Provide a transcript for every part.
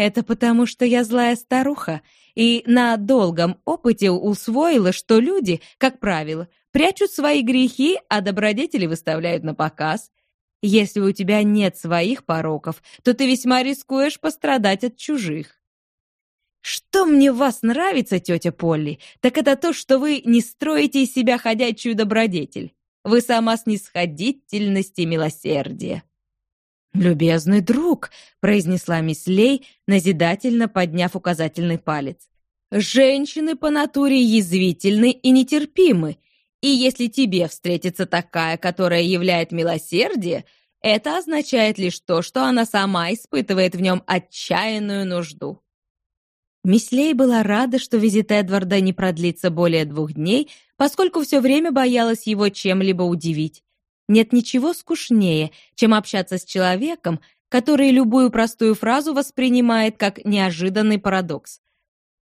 Это потому, что я злая старуха, и на долгом опыте усвоила, что люди, как правило, прячут свои грехи, а добродетели выставляют на показ. Если у тебя нет своих пороков, то ты весьма рискуешь пострадать от чужих. Что мне в вас нравится, тетя Полли, так это то, что вы не строите из себя ходячую добродетель. Вы сама снисходительность и милосердие. «Любезный друг», — произнесла мисс Лей, назидательно подняв указательный палец. «Женщины по натуре язвительны и нетерпимы, и если тебе встретится такая, которая являет милосердие, это означает лишь то, что она сама испытывает в нем отчаянную нужду». Мисс Лей была рада, что визит Эдварда не продлится более двух дней, поскольку все время боялась его чем-либо удивить. Нет ничего скучнее, чем общаться с человеком, который любую простую фразу воспринимает как неожиданный парадокс.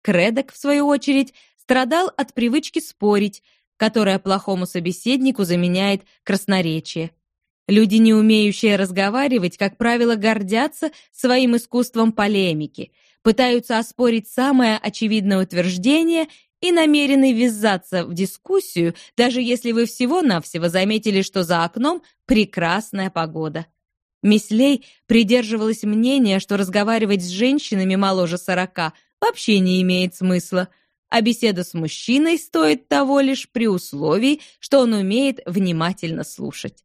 Кредок, в свою очередь, страдал от привычки спорить, которая плохому собеседнику заменяет красноречие. Люди, не умеющие разговаривать, как правило, гордятся своим искусством полемики, пытаются оспорить самое очевидное утверждение и намерены ввязаться в дискуссию, даже если вы всего-навсего заметили, что за окном прекрасная погода. Мисс Лей придерживалась мнения, что разговаривать с женщинами моложе сорока вообще не имеет смысла, а беседа с мужчиной стоит того лишь при условии, что он умеет внимательно слушать.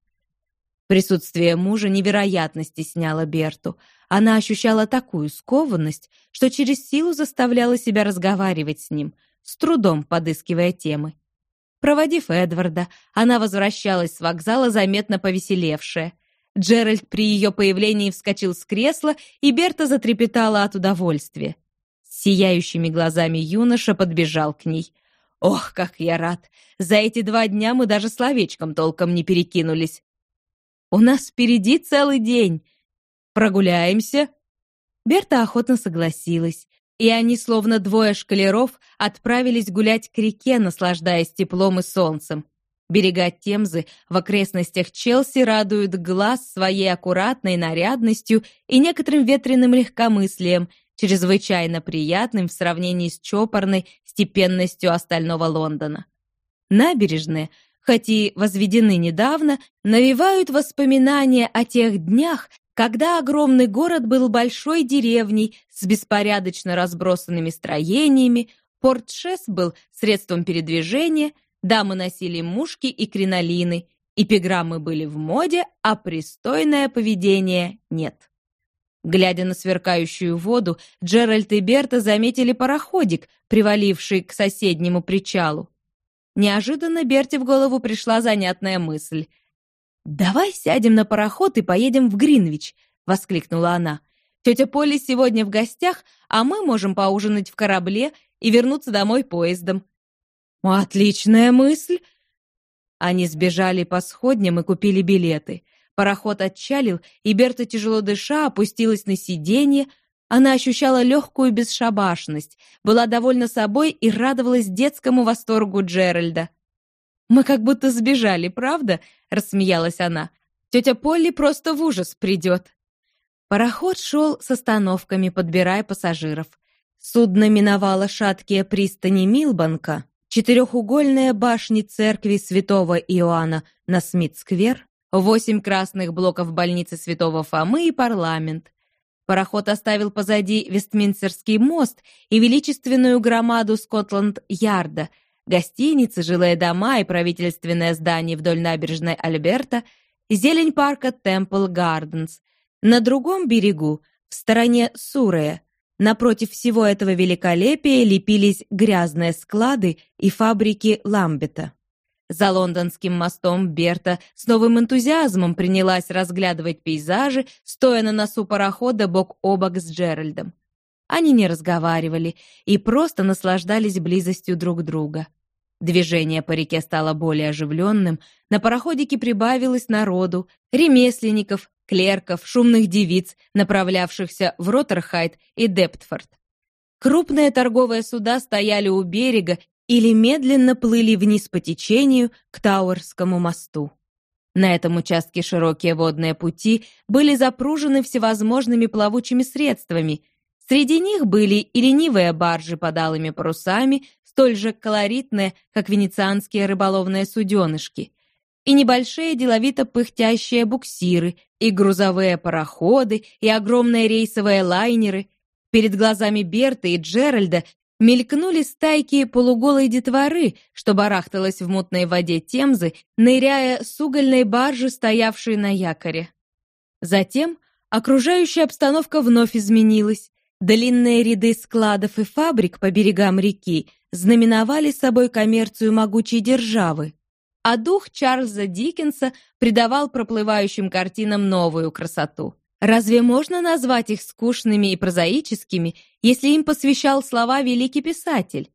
Присутствие мужа невероятно стесняло Берту. Она ощущала такую скованность, что через силу заставляла себя разговаривать с ним – с трудом подыскивая темы. Проводив Эдварда, она возвращалась с вокзала, заметно повеселевшая. Джеральд при ее появлении вскочил с кресла, и Берта затрепетала от удовольствия. С сияющими глазами юноша подбежал к ней. «Ох, как я рад! За эти два дня мы даже словечком толком не перекинулись. У нас впереди целый день. Прогуляемся?» Берта охотно согласилась и они, словно двое шкалеров, отправились гулять к реке, наслаждаясь теплом и солнцем. Берега Темзы в окрестностях Челси радуют глаз своей аккуратной нарядностью и некоторым ветреным легкомыслием, чрезвычайно приятным в сравнении с чопорной степенностью остального Лондона. Набережные, хоть и возведены недавно, навевают воспоминания о тех днях, когда огромный город был большой деревней с беспорядочно разбросанными строениями, портшес был средством передвижения, дамы носили мушки и кринолины, эпиграммы были в моде, а пристойное поведение нет. Глядя на сверкающую воду, Джеральд и Берта заметили пароходик, приваливший к соседнему причалу. Неожиданно Берте в голову пришла занятная мысль — «Давай сядем на пароход и поедем в Гринвич», — воскликнула она. «Тетя Полли сегодня в гостях, а мы можем поужинать в корабле и вернуться домой поездом». «Отличная мысль!» Они сбежали по сходням и купили билеты. Пароход отчалил, и Берта, тяжело дыша, опустилась на сиденье. Она ощущала легкую бесшабашность, была довольна собой и радовалась детскому восторгу Джеральда. «Мы как будто сбежали, правда?» — рассмеялась она. «Тетя Полли просто в ужас придет». Пароход шел с остановками, подбирая пассажиров. Судно миновало шаткие пристани Милбанка, четырехугольные башни церкви святого Иоанна на Смит-сквер, восемь красных блоков больницы святого Фомы и парламент. Пароход оставил позади Вестминстерский мост и величественную громаду Скотланд-Ярда — гостиницы, жилые дома и правительственное здание вдоль набережной Альберта, зелень парка Темпл Гарденс. На другом берегу, в стороне Сурея, напротив всего этого великолепия лепились грязные склады и фабрики Ламбета. За лондонским мостом Берта с новым энтузиазмом принялась разглядывать пейзажи, стоя на носу парохода бок о бок с Джеральдом. Они не разговаривали и просто наслаждались близостью друг друга. Движение по реке стало более оживленным, на пароходике прибавилось народу, ремесленников, клерков, шумных девиц, направлявшихся в Роттерхайт и Дептфорд. Крупные торговые суда стояли у берега или медленно плыли вниз по течению к Тауэрскому мосту. На этом участке широкие водные пути были запружены всевозможными плавучими средствами, Среди них были и ленивые баржи под алыми парусами, столь же колоритные, как венецианские рыболовные суденышки, и небольшие деловито пыхтящие буксиры, и грузовые пароходы, и огромные рейсовые лайнеры. Перед глазами Берты и Джеральда мелькнули стайки полуголой детворы, что барахталась в мутной воде Темзы, ныряя с угольной баржи, стоявшей на якоре. Затем окружающая обстановка вновь изменилась. Длинные ряды складов и фабрик по берегам реки знаменовали собой коммерцию могучей державы, а дух Чарльза Диккенса придавал проплывающим картинам новую красоту. Разве можно назвать их скучными и прозаическими, если им посвящал слова великий писатель?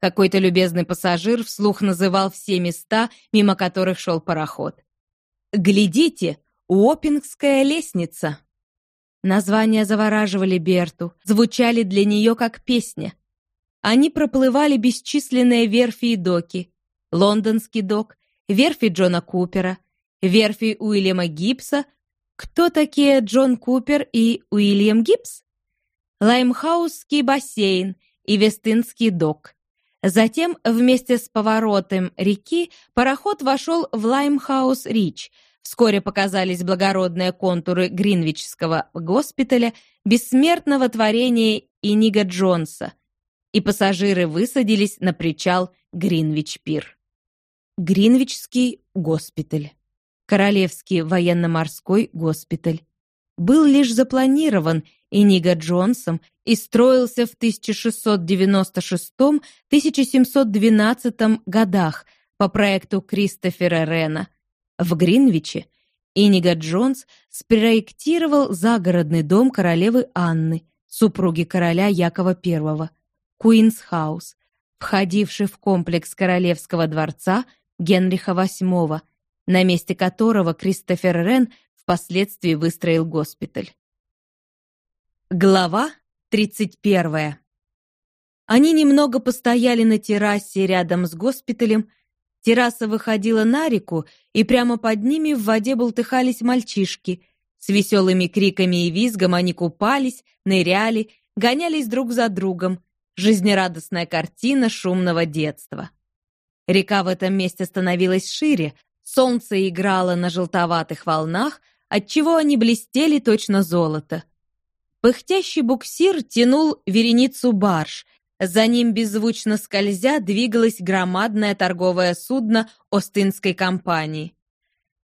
Какой-то любезный пассажир вслух называл все места, мимо которых шел пароход. «Глядите, Уоппингская лестница!» Названия завораживали Берту, звучали для нее как песня. Они проплывали бесчисленные верфи и доки. Лондонский док, верфи Джона Купера, верфи Уильяма Гибса — кто такие Джон Купер и Уильям Гибс? Лаймхаусский бассейн и Вест-Индский док. Затем вместе с поворотом реки пароход вошел в Лаймхаус-Рич. Вскоре показались благородные контуры Гринвичского госпиталя, бессмертного творения Инига Джонса, и пассажиры высадились на причал Гринвич-Пир. Гринвичский госпиталь. Королевский военно-морской госпиталь. Был лишь запланирован Иниго Джонсом и строился в 1696-1712 годах по проекту Кристофера Рена. В Гринвиче Иниго Джонс спроектировал загородный дом королевы Анны, супруги короля Якова I, Куинс-хаус, входивший в комплекс королевского дворца Генриха VIII, на месте которого Кристофер Рен впоследствии выстроил госпиталь. Глава 31. Они немного постояли на террасе рядом с госпиталем. Терраса выходила на реку, и прямо под ними в воде бултыхались мальчишки. С веселыми криками и визгом они купались, ныряли, гонялись друг за другом. Жизнерадостная картина шумного детства. Река в этом месте становилась шире, Солнце играло на желтоватых волнах, отчего они блестели точно золото. Пыхтящий буксир тянул вереницу барж. За ним беззвучно скользя двигалось громадное торговое судно Остинской компании.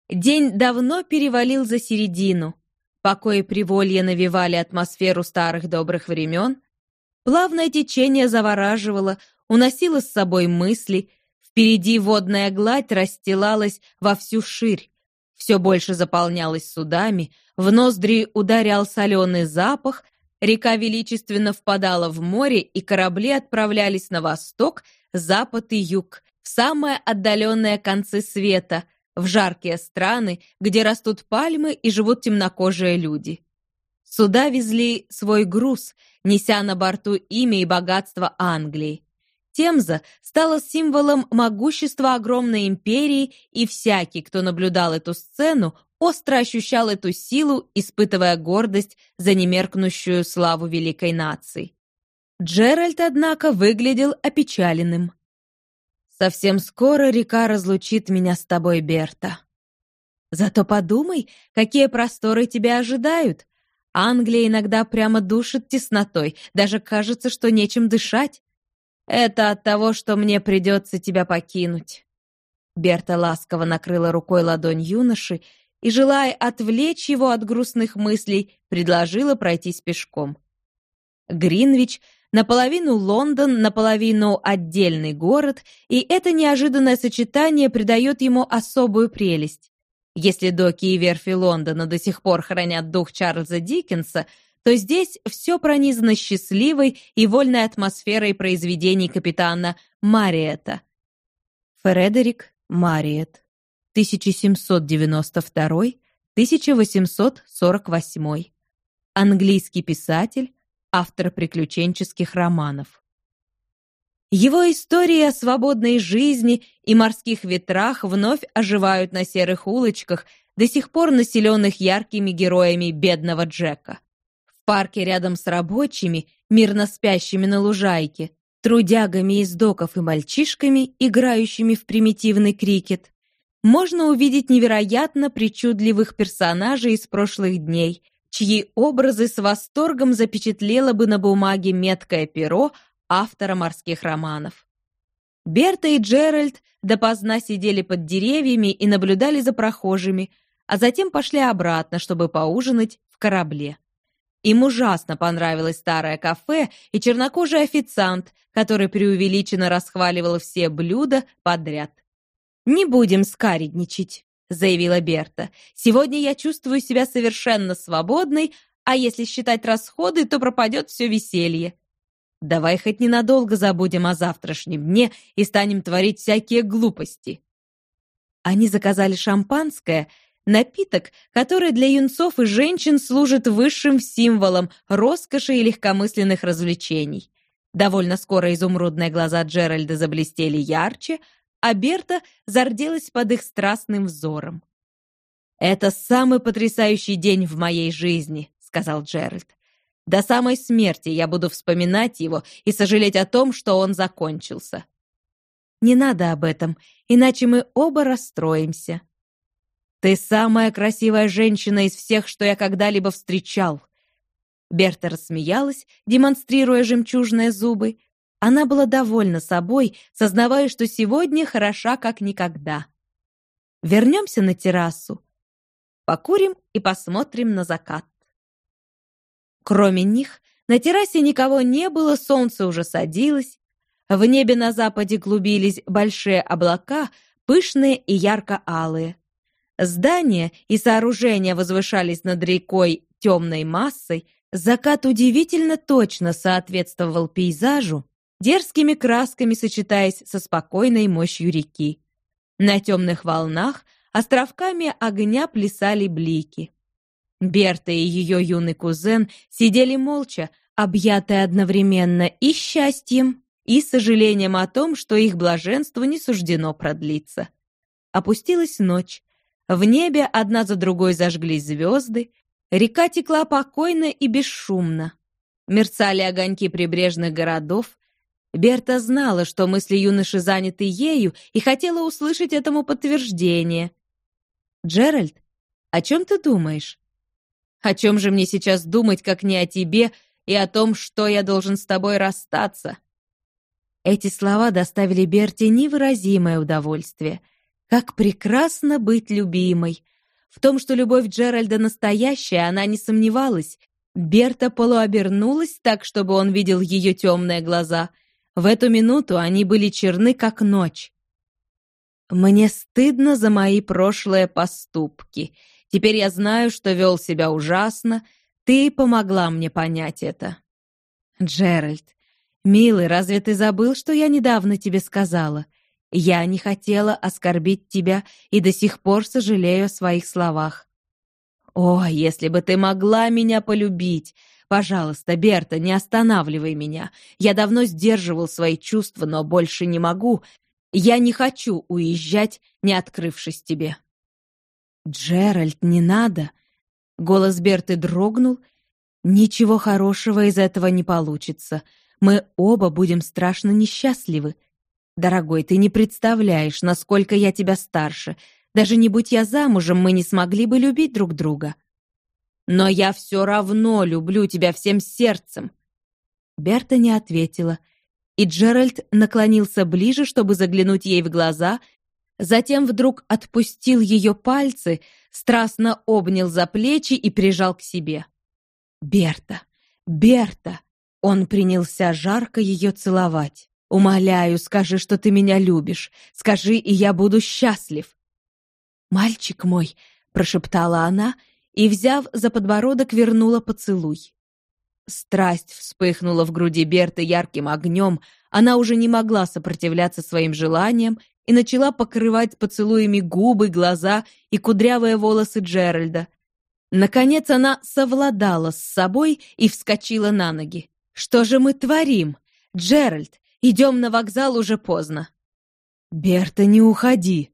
День давно перевалил за середину. Покой и приволье навевали атмосферу старых добрых времен. Плавное течение завораживало, уносило с собой мысли — Впереди водная гладь расстилалась во всю ширь, все больше заполнялась судами, в ноздри ударял соленый запах, река величественно впадала в море, и корабли отправлялись на восток, запад и юг, в самые отдаленные концы света, в жаркие страны, где растут пальмы и живут темнокожие люди. Суда везли свой груз, неся на борту имя и богатство Англии. Темза стала символом могущества огромной империи, и всякий, кто наблюдал эту сцену, остро ощущал эту силу, испытывая гордость за немеркнущую славу великой нации. Джеральд, однако, выглядел опечаленным. «Совсем скоро река разлучит меня с тобой, Берта. Зато подумай, какие просторы тебя ожидают. Англия иногда прямо душит теснотой, даже кажется, что нечем дышать. Это от того, что мне придется тебя покинуть». Берта ласково накрыла рукой ладонь юноши и, желая отвлечь его от грустных мыслей, предложила пройтись пешком. Гринвич наполовину Лондон, наполовину отдельный город, и это неожиданное сочетание придает ему особую прелесть. Если доки и верфи Лондона до сих пор хранят дух Чарльза Диккенса, то здесь все пронизано счастливой и вольной атмосферой произведений капитана Мариэта. Фредерик Мариет, 1792-1848. Английский писатель, автор приключенческих романов. Его истории о свободной жизни и морских ветрах вновь оживают на серых улочках, до сих пор населенных яркими героями бедного Джека парке рядом с рабочими, мирно спящими на лужайке, трудягами из доков и мальчишками, играющими в примитивный крикет, можно увидеть невероятно причудливых персонажей из прошлых дней, чьи образы с восторгом запечатлело бы на бумаге меткое перо автора морских романов. Берта и Джеральд допоздна сидели под деревьями и наблюдали за прохожими, а затем пошли обратно, чтобы поужинать в корабле. Им ужасно понравилось старое кафе и чернокожий официант, который преувеличенно расхваливал все блюда подряд. «Не будем скаредничать», — заявила Берта. «Сегодня я чувствую себя совершенно свободной, а если считать расходы, то пропадет все веселье. Давай хоть ненадолго забудем о завтрашнем дне и станем творить всякие глупости». Они заказали шампанское, напиток, который для юнцов и женщин служит высшим символом роскоши и легкомысленных развлечений. Довольно скоро изумрудные глаза Джеральда заблестели ярче, а Берта зарделась под их страстным взором. «Это самый потрясающий день в моей жизни», — сказал Джеральд. «До самой смерти я буду вспоминать его и сожалеть о том, что он закончился». «Не надо об этом, иначе мы оба расстроимся». «Ты самая красивая женщина из всех, что я когда-либо встречал». Берта рассмеялась, демонстрируя жемчужные зубы, она была довольна собой, сознавая, что сегодня хороша как никогда. Вернемся на террасу. Покурим и посмотрим на закат. Кроме них, на террасе никого не было, солнце уже садилось. В небе на западе клубились большие облака, пышные и ярко-алые. Здания и сооружения возвышались над рекой темной массой, закат удивительно точно соответствовал пейзажу, дерзкими красками сочетаясь со спокойной мощью реки. На темных волнах островками огня плясали блики. Берта и ее юный кузен сидели молча, объятые одновременно и счастьем, и сожалением о том, что их блаженству не суждено продлиться. Опустилась ночь. В небе одна за другой зажглись звезды, река текла покойно и бесшумно. Мерцали огоньки прибрежных городов, Берта знала, что мысли юноши заняты ею, и хотела услышать этому подтверждение. «Джеральд, о чем ты думаешь?» «О чем же мне сейчас думать, как не о тебе и о том, что я должен с тобой расстаться?» Эти слова доставили Берте невыразимое удовольствие. Как прекрасно быть любимой! В том, что любовь Джеральда настоящая, она не сомневалась. Берта полуобернулась так, чтобы он видел ее темные глаза — в эту минуту они были черны, как ночь. Мне стыдно за мои прошлые поступки. Теперь я знаю, что вел себя ужасно. Ты помогла мне понять это. Джеральд, милый, разве ты забыл, что я недавно тебе сказала? Я не хотела оскорбить тебя и до сих пор сожалею о своих словах. О, если бы ты могла меня полюбить! Пожалуйста, Берта, не останавливай меня. Я давно сдерживал свои чувства, но больше не могу. Я не хочу уезжать, не открывшись тебе». «Джеральд, не надо!» Голос Берты дрогнул. «Ничего хорошего из этого не получится. Мы оба будем страшно несчастливы. Дорогой, ты не представляешь, насколько я тебя старше. Даже не будь я замужем, мы не смогли бы любить друг друга. Но я все равно люблю тебя всем сердцем!» Берта не ответила, и Джеральд наклонился ближе, чтобы заглянуть ей в глаза, затем вдруг отпустил ее пальцы, страстно обнял за плечи и прижал к себе. «Берта! Берта!» Он принялся жарко ее целовать. «Умоляю, скажи, что ты меня любишь. Скажи, и я буду счастлив». «Мальчик мой!» — прошептала она — и, взяв за подбородок, вернула поцелуй. Страсть вспыхнула в груди Берты ярким огнем, она уже не могла сопротивляться своим желаниям и начала покрывать поцелуями губы, глаза и кудрявые волосы Джеральда. Наконец она совладала с собой и вскочила на ноги. «Что же мы творим? Джеральд, идем на вокзал, уже поздно». «Берта, не уходи.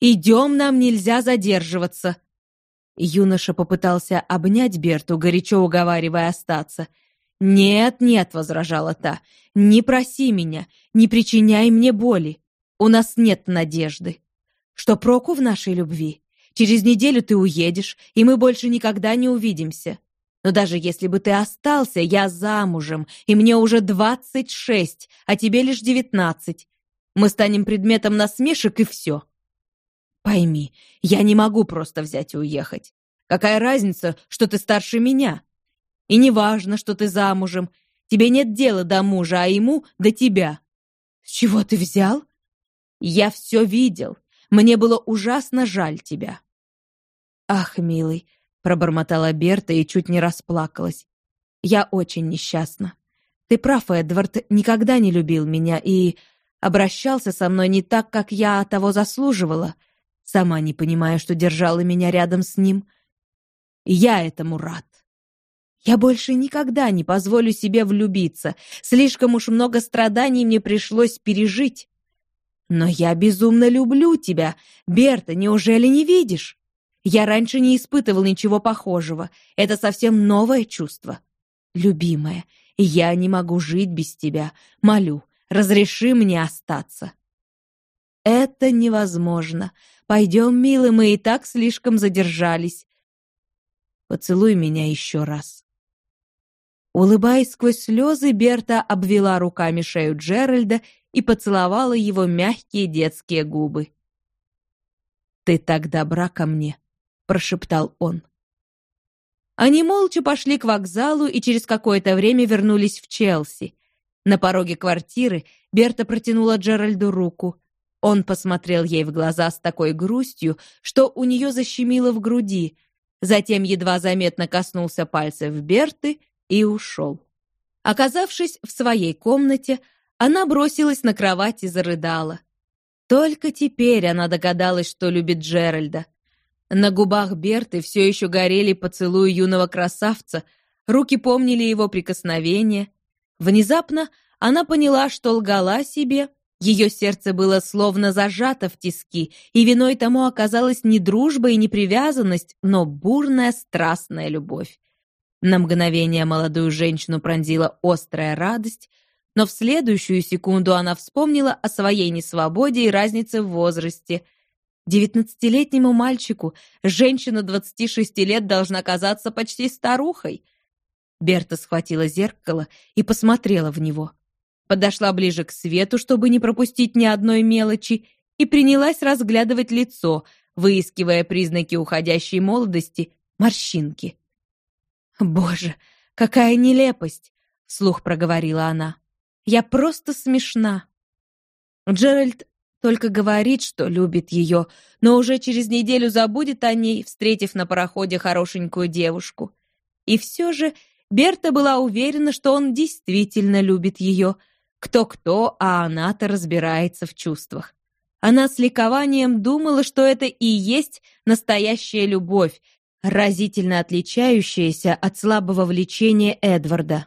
Идем, нам нельзя задерживаться», Юноша попытался обнять Берту, горячо уговаривая остаться. «Нет, нет», — возражала та, — «не проси меня, не причиняй мне боли. У нас нет надежды. Что проку в нашей любви? Через неделю ты уедешь, и мы больше никогда не увидимся. Но даже если бы ты остался, я замужем, и мне уже двадцать шесть, а тебе лишь девятнадцать. Мы станем предметом насмешек, и все. Пойми, я не могу просто взять и уехать. Какая разница, что ты старше меня? И не важно, что ты замужем. Тебе нет дела до мужа, а ему — до тебя. С чего ты взял? Я все видел. Мне было ужасно жаль тебя. Ах, милый, пробормотала Берта и чуть не расплакалась. Я очень несчастна. Ты прав, Эдвард никогда не любил меня и обращался со мной не так, как я того заслуживала, сама не понимая, что держала меня рядом с ним. я этому рад. Я больше никогда не позволю себе влюбиться. Слишком уж много страданий мне пришлось пережить. Но я безумно люблю тебя. Берта, неужели не видишь? Я раньше не испытывал ничего похожего. Это совсем новое чувство. Любимая, я не могу жить без тебя. Молю, разреши мне остаться. Это невозможно. Пойдем, милый, мы и так слишком задержались. Поцелуй меня еще раз. Улыбаясь сквозь слезы, Берта обвела руками шею Джеральда и поцеловала его мягкие детские губы. «Ты так добра ко мне», — прошептал он. Они молча пошли к вокзалу и через какое-то время вернулись в Челси. На пороге квартиры Берта протянула Джеральду руку. Он посмотрел ей в глаза с такой грустью, что у нее защемило в груди, затем едва заметно коснулся пальцев Берты и ушел. Оказавшись в своей комнате, она бросилась на кровать и зарыдала. Только теперь она догадалась, что любит Джеральда. На губах Берты все еще горели поцелуи юного красавца, руки помнили его прикосновения. Внезапно она поняла, что лгала себе, ее сердце было словно зажато в тиски, и виной тому оказалась не дружба и не привязанность, но бурная страстная любовь. На мгновение молодую женщину пронзила острая радость, но в следующую секунду она вспомнила о своей несвободе и разнице в возрасте – Девятнадцатилетнему мальчику женщина двадцати шести лет должна казаться почти старухой. Берта схватила зеркало и посмотрела в него. Подошла ближе к свету, чтобы не пропустить ни одной мелочи, и принялась разглядывать лицо, выискивая признаки уходящей молодости, морщинки. «Боже, какая нелепость!» — вслух проговорила она. «Я просто смешна!» Джеральд только говорит, что любит ее, но уже через неделю забудет о ней, встретив на пароходе хорошенькую девушку. И все же Берта была уверена, что он действительно любит ее. Кто-кто, а она-то разбирается в чувствах. Она с ликованием думала, что это и есть настоящая любовь, разительно отличающаяся от слабого влечения Эдварда.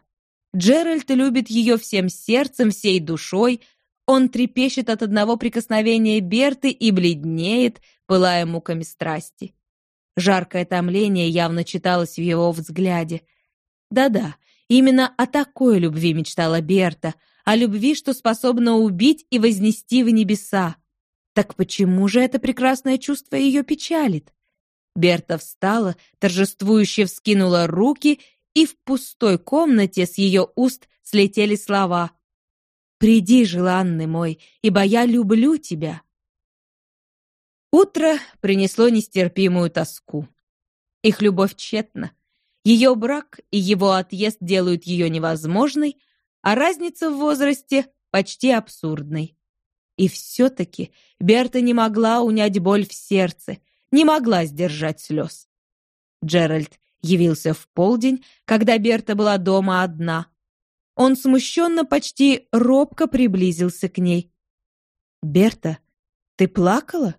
Джеральд любит ее всем сердцем, всей душой, он трепещет от одного прикосновения Берты и бледнеет, пылая муками страсти. Жаркое томление явно читалось в его взгляде. Да-да, именно о такой любви мечтала Берта, о любви, что способна убить и вознести в небеса. Так почему же это прекрасное чувство ее печалит? Берта встала, торжествующе вскинула руки, и в пустой комнате с ее уст слетели слова Приди, желанный мой, ибо я люблю тебя. Утро принесло нестерпимую тоску. Их любовь тщетна. Ее брак и его отъезд делают ее невозможной, а разница в возрасте почти абсурдной. И все-таки Берта не могла унять боль в сердце, не могла сдержать слез. Джеральд явился в полдень, когда Берта была дома одна, он смущенно, почти робко приблизился к ней. «Берта, ты плакала?»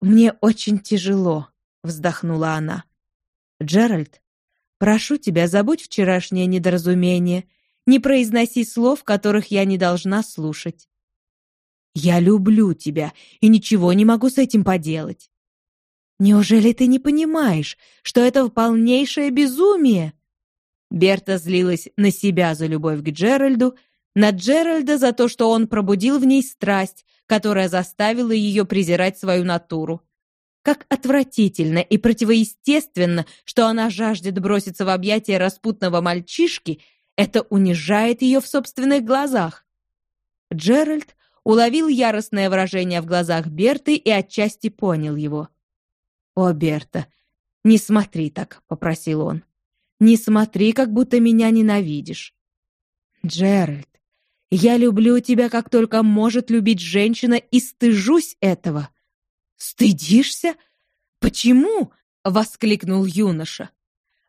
«Мне очень тяжело», — вздохнула она. «Джеральд, прошу тебя, забудь вчерашнее недоразумение. Не произноси слов, которых я не должна слушать». «Я люблю тебя и ничего не могу с этим поделать». Неужели ты не понимаешь, что это полнейшее безумие?» Берта злилась на себя за любовь к Джеральду, на Джеральда за то, что он пробудил в ней страсть, которая заставила ее презирать свою натуру. Как отвратительно и противоестественно, что она жаждет броситься в объятия распутного мальчишки, это унижает ее в собственных глазах. Джеральд уловил яростное выражение в глазах Берты и отчасти понял его. «О, Берта, не смотри так», — попросил он. «Не смотри, как будто меня ненавидишь». «Джеральд, я люблю тебя, как только может любить женщина, и стыжусь этого». «Стыдишься? Почему?» — воскликнул юноша.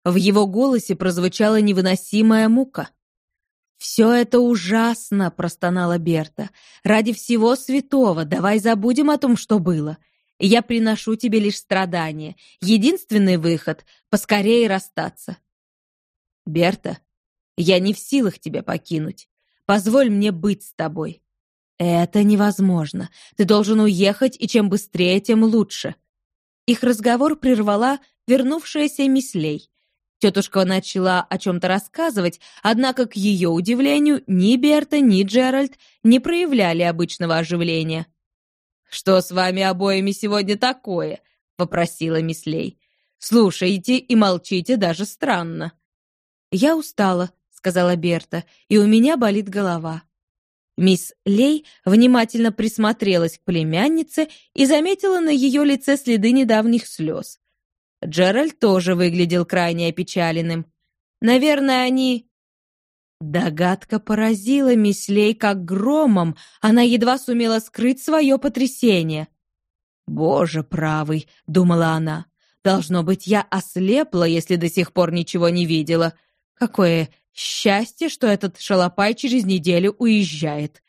В его голосе прозвучала невыносимая мука. «Все это ужасно!» — простонала Берта. «Ради всего святого давай забудем о том, что было. Я приношу тебе лишь страдания. Единственный выход — поскорее расстаться. Берта, я не в силах тебя покинуть. Позволь мне быть с тобой. Это невозможно. Ты должен уехать, и чем быстрее, тем лучше. Их разговор прервала вернувшаяся Мислей. Тетушка начала о чем-то рассказывать, однако, к ее удивлению, ни Берта, ни Джеральд не проявляли обычного оживления. «Что с вами обоими сегодня такое?» — попросила Мислей. «Слушайте и молчите даже странно». «Я устала», — сказала Берта, — «и у меня болит голова». Мисс Лей внимательно присмотрелась к племяннице и заметила на ее лице следы недавних слез. Джеральд тоже выглядел крайне опечаленным. Наверное, они Догадка поразила Мислей как громом, она едва сумела скрыть свое потрясение. «Боже правый!» — думала она. «Должно быть, я ослепла, если до сих пор ничего не видела. Какое счастье, что этот шалопай через неделю уезжает!»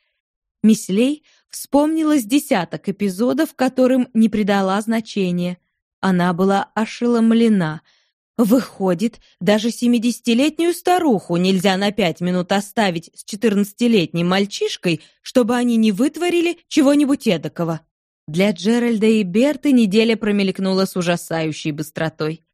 Мислей вспомнила с десяток эпизодов, которым не придала значения. Она была ошеломлена — Выходит, даже семидесятилетнюю старуху нельзя на пять минут оставить с четырнадцатилетним мальчишкой, чтобы они не вытворили чего-нибудь эдакого. Для Джеральда и Берты неделя промелькнула с ужасающей быстротой.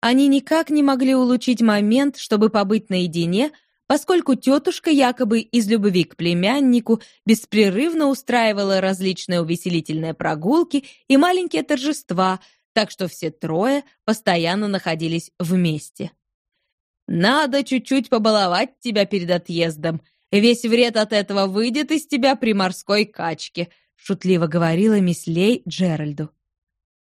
Они никак не могли улучшить момент, чтобы побыть наедине, поскольку тетушка якобы из любви к племяннику беспрерывно устраивала различные увеселительные прогулки и маленькие торжества – так что все трое постоянно находились вместе. «Надо чуть-чуть побаловать тебя перед отъездом. Весь вред от этого выйдет из тебя при морской качке», шутливо говорила мисс Лей Джеральду.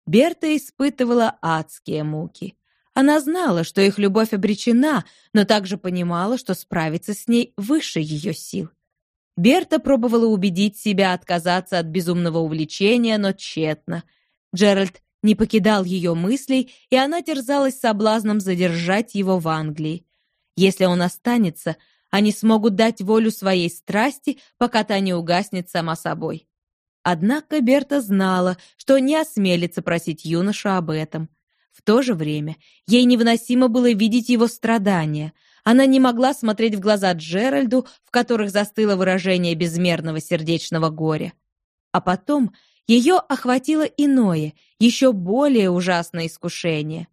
Берта испытывала адские муки. Она знала, что их любовь обречена, но также понимала, что справиться с ней выше ее сил. Берта пробовала убедить себя отказаться от безумного увлечения, но тщетно. Джеральд не покидал ее мыслей, и она терзалась соблазном задержать его в Англии. Если он останется, они смогут дать волю своей страсти, пока та не угаснет сама собой. Однако Берта знала, что не осмелится просить юношу об этом. В то же время ей невыносимо было видеть его страдания. Она не могла смотреть в глаза Джеральду, в которых застыло выражение безмерного сердечного горя. А потом ее охватило иное, еще более ужасное искушение.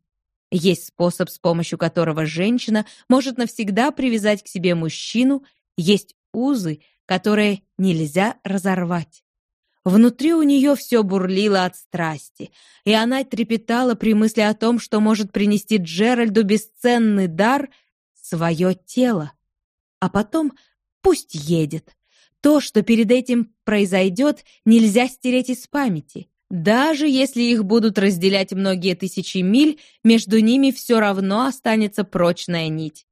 Есть способ, с помощью которого женщина может навсегда привязать к себе мужчину, есть узы, которые нельзя разорвать. Внутри у нее все бурлило от страсти, и она трепетала при мысли о том, что может принести Джеральду бесценный дар — свое тело. А потом пусть едет, то, что перед этим произойдет, нельзя стереть из памяти. Даже если их будут разделять многие тысячи миль, между ними все равно останется прочная нить.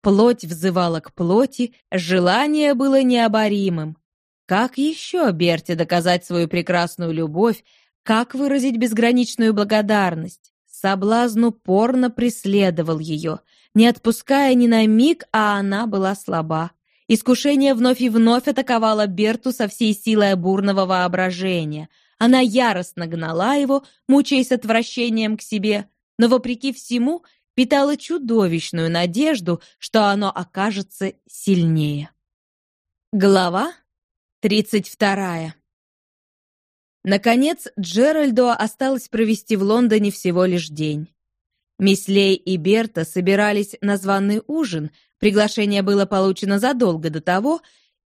Плоть взывала к плоти, желание было необоримым. Как еще Берте доказать свою прекрасную любовь, как выразить безграничную благодарность? Соблазн упорно преследовал ее, не отпуская ни на миг, а она была слаба. Искушение вновь и вновь атаковало Берту со всей силой бурного воображения. Она яростно гнала его, мучаясь отвращением к себе, но, вопреки всему, питала чудовищную надежду, что оно окажется сильнее. Глава тридцать вторая Наконец, Джеральду осталось провести в Лондоне всего лишь день. Мислей и Берта собирались на званый ужин, приглашение было получено задолго до того,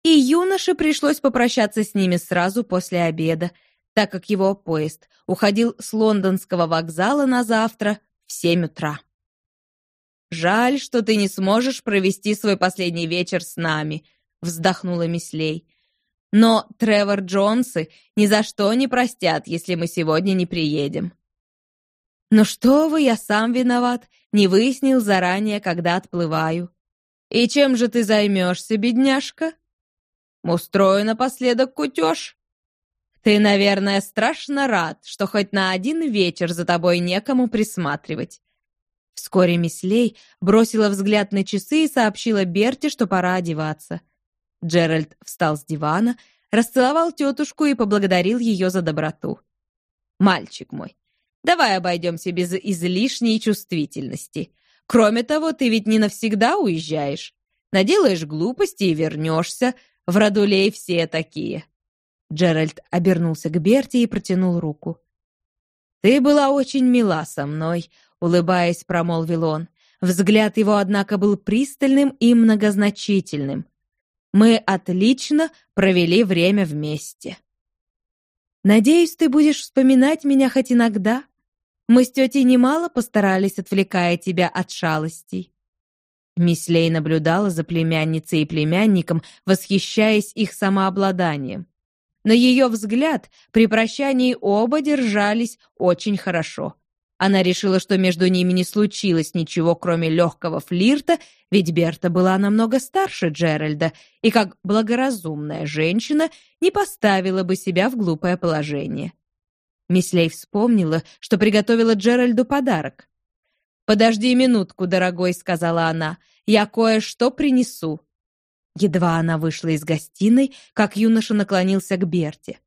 и юноше пришлось попрощаться с ними сразу после обеда, так как его поезд уходил с лондонского вокзала на завтра в семь утра. «Жаль, что ты не сможешь провести свой последний вечер с нами», — вздохнула Мислей. «Но Тревор Джонсы ни за что не простят, если мы сегодня не приедем». «Ну что вы, я сам виноват, не выяснил заранее, когда отплываю». «И чем же ты займешься, бедняжка?» «Устрою напоследок кутеж». «Ты, наверное, страшно рад, что хоть на один вечер за тобой некому присматривать. Вскоре Мислей бросила взгляд на часы и сообщила Берте, что пора одеваться. Джеральд встал с дивана, расцеловал тетушку и поблагодарил ее за доброту. «Мальчик мой, давай обойдемся без излишней чувствительности. Кроме того, ты ведь не навсегда уезжаешь. Наделаешь глупости и вернешься. В Радулей все такие». Джеральд обернулся к Берте и протянул руку. «Ты была очень мила со мной», улыбаясь, промолвил он. Взгляд его, однако, был пристальным и многозначительным. Мы отлично провели время вместе. Надеюсь, ты будешь вспоминать меня хоть иногда. Мы с тетей немало постарались, отвлекая тебя от шалостей. Мисс Лей наблюдала за племянницей и племянником, восхищаясь их самообладанием. На ее взгляд, при прощании оба держались очень хорошо. Она решила, что между ними не случилось ничего, кроме легкого флирта, ведь Берта была намного старше Джеральда и, как благоразумная женщина, не поставила бы себя в глупое положение. Мислей вспомнила, что приготовила Джеральду подарок. «Подожди минутку, дорогой», — сказала она, — «я кое-что принесу». Едва она вышла из гостиной, как юноша наклонился к Берте.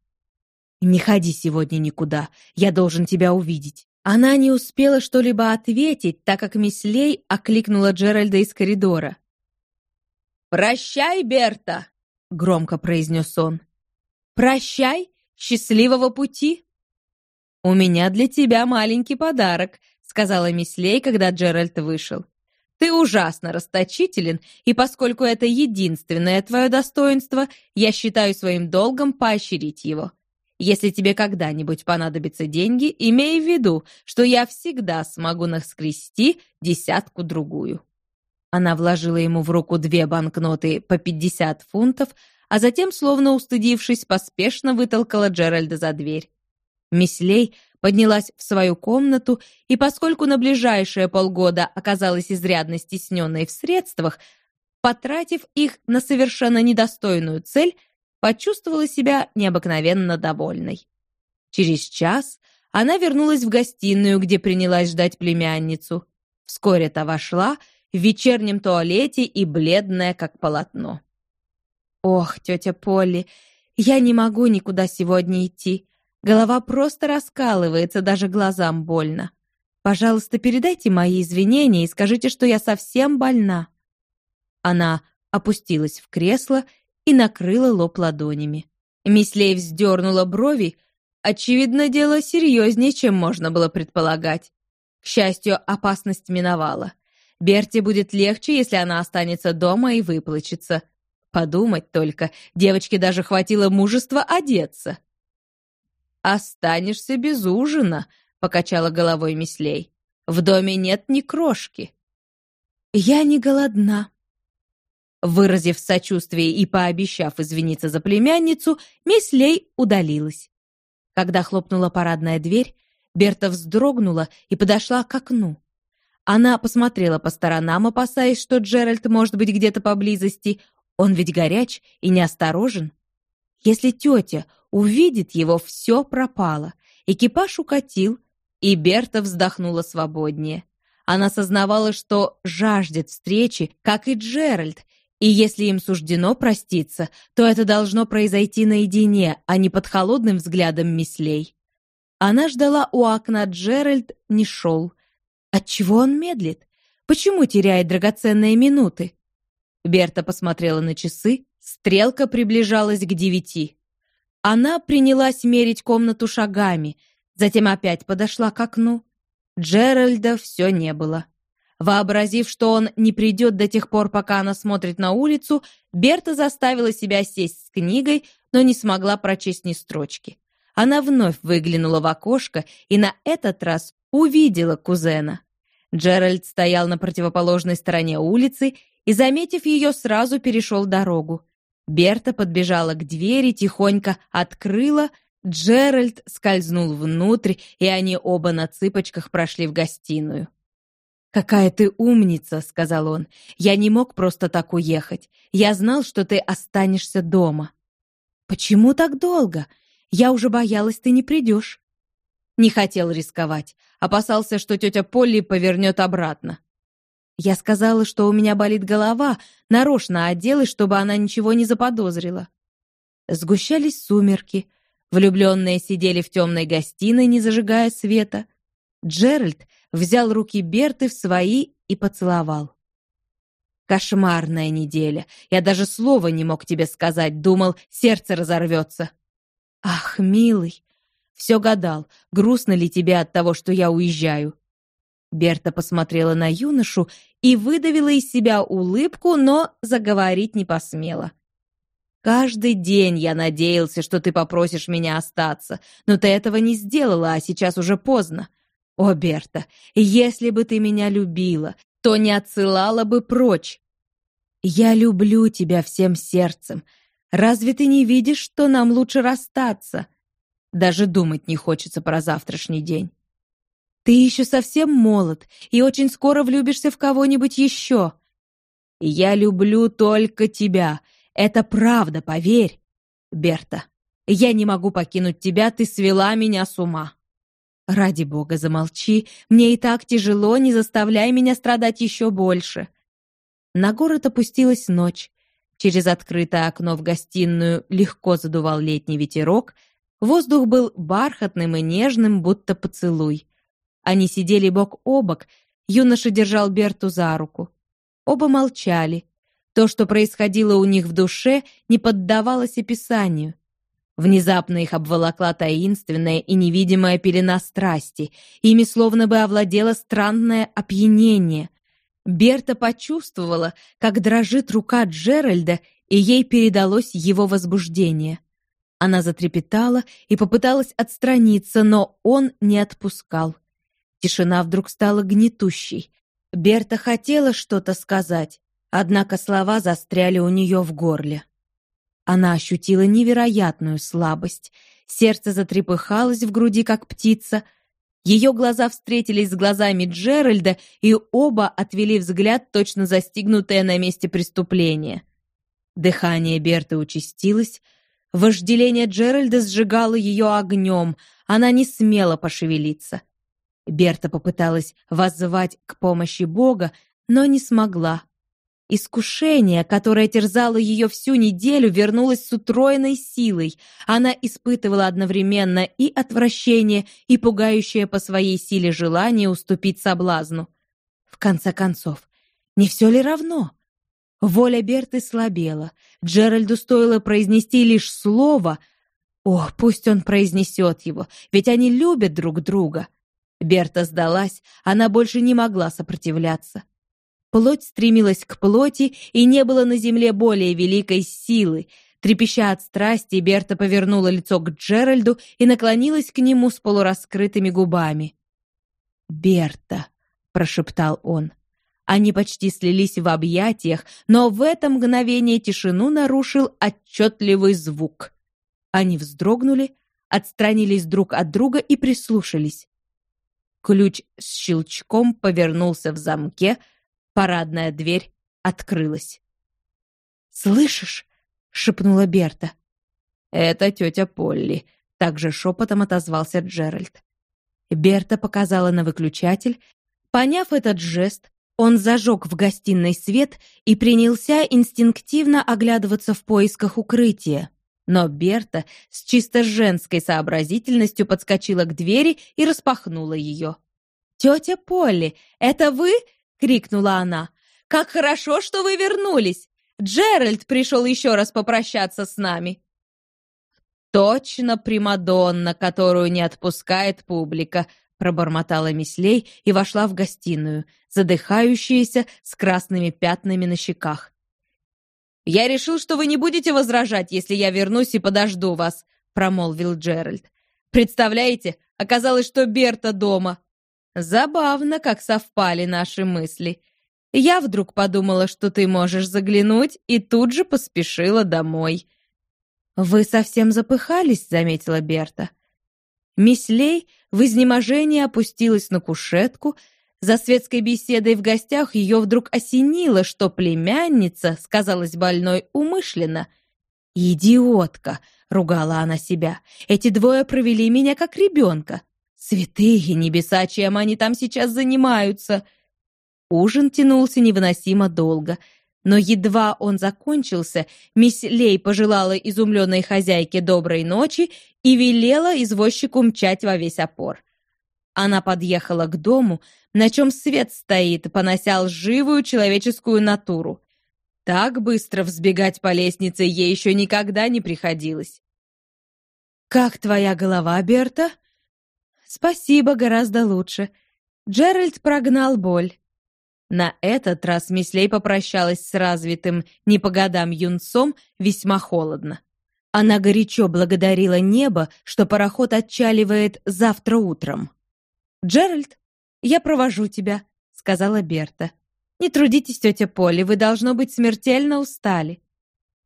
«Не ходи сегодня никуда, я должен тебя увидеть». Она не успела что-либо ответить, так как мисс Лей окликнула Джеральда из коридора. «Прощай, Берта!» — громко произнес он. «Прощай! Счастливого пути!» «У меня для тебя маленький подарок», — сказала мисс Лей, когда Джеральд вышел. «Ты ужасно расточителен, и поскольку это единственное твое достоинство, я считаю своим долгом поощрить его. Если тебе когда-нибудь понадобятся деньги, имей в виду, что я всегда смогу наскрести десятку-другую». Она вложила ему в руку две банкноты по 50 фунтов, а затем, словно устыдившись, поспешно вытолкала Джеральда за дверь. Мислей поднялась в свою комнату, и поскольку на ближайшие полгода оказалась изрядно стесненной в средствах, потратив их на совершенно недостойную цель, почувствовала себя необыкновенно довольной. Через час она вернулась в гостиную, где принялась ждать племянницу. Вскоре та вошла в вечернем туалете и бледная, как полотно. «Ох, тетя Полли, я не могу никуда сегодня идти. Голова просто раскалывается, даже глазам больно. Пожалуйста, передайте мои извинения и скажите, что я совсем больна». Она опустилась в кресло и накрыла лоб ладонями. Мислей вздернула брови. Очевидно, дело серьезнее, чем можно было предполагать. К счастью, опасность миновала. Берти будет легче, если она останется дома и выплачется. Подумать только, девочке даже хватило мужества одеться. «Останешься без ужина», — покачала головой Мислей. «В доме нет ни крошки». «Я не голодна», Выразив сочувствие и пообещав извиниться за племянницу, мисс Лей удалилась. Когда хлопнула парадная дверь, Берта вздрогнула и подошла к окну. Она посмотрела по сторонам, опасаясь, что Джеральд может быть где-то поблизости. Он ведь горяч и неосторожен. Если тетя увидит его, все пропало. Экипаж укатил, и Берта вздохнула свободнее. Она сознавала, что жаждет встречи, как и Джеральд, и если им суждено проститься, то это должно произойти наедине, а не под холодным взглядом мислей. Она ждала у окна, Джеральд не шел. Отчего он медлит? Почему теряет драгоценные минуты? Берта посмотрела на часы, стрелка приближалась к девяти. Она принялась мерить комнату шагами, затем опять подошла к окну. Джеральда все не было. Вообразив, что он не придет до тех пор, пока она смотрит на улицу, Берта заставила себя сесть с книгой, но не смогла прочесть ни строчки. Она вновь выглянула в окошко и на этот раз увидела кузена. Джеральд стоял на противоположной стороне улицы и, заметив ее, сразу перешел дорогу. Берта подбежала к двери, тихонько открыла, Джеральд скользнул внутрь, и они оба на цыпочках прошли в гостиную. «Какая ты умница», — сказал он. «Я не мог просто так уехать. Я знал, что ты останешься дома». «Почему так долго? Я уже боялась, ты не придешь». Не хотел рисковать. Опасался, что тетя Полли повернет обратно. Я сказала, что у меня болит голова, нарочно оделась, чтобы она ничего не заподозрила. Сгущались сумерки. Влюбленные сидели в темной гостиной, не зажигая света. Джеральд взял руки Берты в свои и поцеловал. «Кошмарная неделя. Я даже слова не мог тебе сказать, думал, сердце разорвется». «Ах, милый, все гадал, грустно ли тебе от того, что я уезжаю?» Берта посмотрела на юношу и выдавила из себя улыбку, но заговорить не посмела. «Каждый день я надеялся, что ты попросишь меня остаться, но ты этого не сделала, а сейчас уже поздно. О, Берта, если бы ты меня любила, то не отсылала бы прочь. Я люблю тебя всем сердцем. Разве ты не видишь, что нам лучше расстаться? Даже думать не хочется про завтрашний день. Ты еще совсем молод и очень скоро влюбишься в кого-нибудь еще. Я люблю только тебя. Это правда, поверь. Берта, я не могу покинуть тебя, ты свела меня с ума. Ради бога, замолчи. Мне и так тяжело, не заставляй меня страдать еще больше. На город опустилась ночь. Через открытое окно в гостиную легко задувал летний ветерок, Воздух был бархатным и нежным, будто поцелуй. Они сидели бок о бок, юноша держал Берту за руку. Оба молчали. То, что происходило у них в душе, не поддавалось описанию. Внезапно их обволокла таинственная и невидимая пелена страсти. Ими словно бы овладело странное опьянение. Берта почувствовала, как дрожит рука Джеральда, и ей передалось его возбуждение. Она затрепетала и попыталась отстраниться, но он не отпускал. Тишина вдруг стала гнетущей. Берта хотела что-то сказать, однако слова застряли у нее в горле. Она ощутила невероятную слабость. Сердце затрепыхалось в груди, как птица. Ее глаза встретились с глазами Джеральда, и оба отвели взгляд, точно застигнутые на месте преступления. Дыхание Берты участилось, Вожделение Джеральда сжигало ее огнем, она не смела пошевелиться. Берта попыталась воззвать к помощи Бога, но не смогла. Искушение, которое терзало ее всю неделю, вернулось с утроенной силой. Она испытывала одновременно и отвращение, и пугающее по своей силе желание уступить соблазну. В конце концов, не все ли равно? Воля Берты слабела. Джеральду стоило произнести лишь слово. О, пусть он произнесет его, ведь они любят друг друга. Берта сдалась, она больше не могла сопротивляться. Плоть стремилась к плоти, и не было на земле более великой силы. Трепеща от страсти, Берта повернула лицо к Джеральду и наклонилась к нему с полураскрытыми губами. «Берта», — прошептал он, — они почти слились в объятиях, но в это мгновение тишину нарушил отчетливый звук. Они вздрогнули, отстранились друг от друга и прислушались. Ключ с щелчком повернулся в замке, парадная дверь открылась. «Слышишь?» — шепнула Берта. «Это тетя Полли», — также шепотом отозвался Джеральд. Берта показала на выключатель. Поняв этот жест, он зажег в гостиной свет и принялся инстинктивно оглядываться в поисках укрытия. Но Берта с чисто женской сообразительностью подскочила к двери и распахнула ее. «Тетя Полли, это вы?» — крикнула она. «Как хорошо, что вы вернулись! Джеральд пришел еще раз попрощаться с нами!» «Точно Примадонна, которую не отпускает публика», пробормотала Мислей и вошла в гостиную, задыхающаяся с красными пятнами на щеках. «Я решил, что вы не будете возражать, если я вернусь и подожду вас», промолвил Джеральд. «Представляете, оказалось, что Берта дома». Забавно, как совпали наши мысли. Я вдруг подумала, что ты можешь заглянуть, и тут же поспешила домой. «Вы совсем запыхались», — заметила Берта. Мислей в изнеможении опустилась на кушетку. За светской беседой в гостях ее вдруг осенило, что племянница сказалась больной умышленно. «Идиотка!» — ругала она себя. «Эти двое провели меня как ребенка. Святые небеса, чем они там сейчас занимаются?» Ужин тянулся невыносимо долго — но едва он закончился, мисс Лей пожелала изумленной хозяйке доброй ночи и велела извозчику мчать во весь опор. Она подъехала к дому, на чем свет стоит, понося лживую человеческую натуру. Так быстро взбегать по лестнице ей еще никогда не приходилось. «Как твоя голова, Берта?» «Спасибо, гораздо лучше. Джеральд прогнал боль. На этот раз Мислей попрощалась с развитым не по годам юнцом весьма холодно. Она горячо благодарила небо, что пароход отчаливает завтра утром. «Джеральд, я провожу тебя», — сказала Берта. «Не трудитесь, тетя Полли, вы, должно быть, смертельно устали».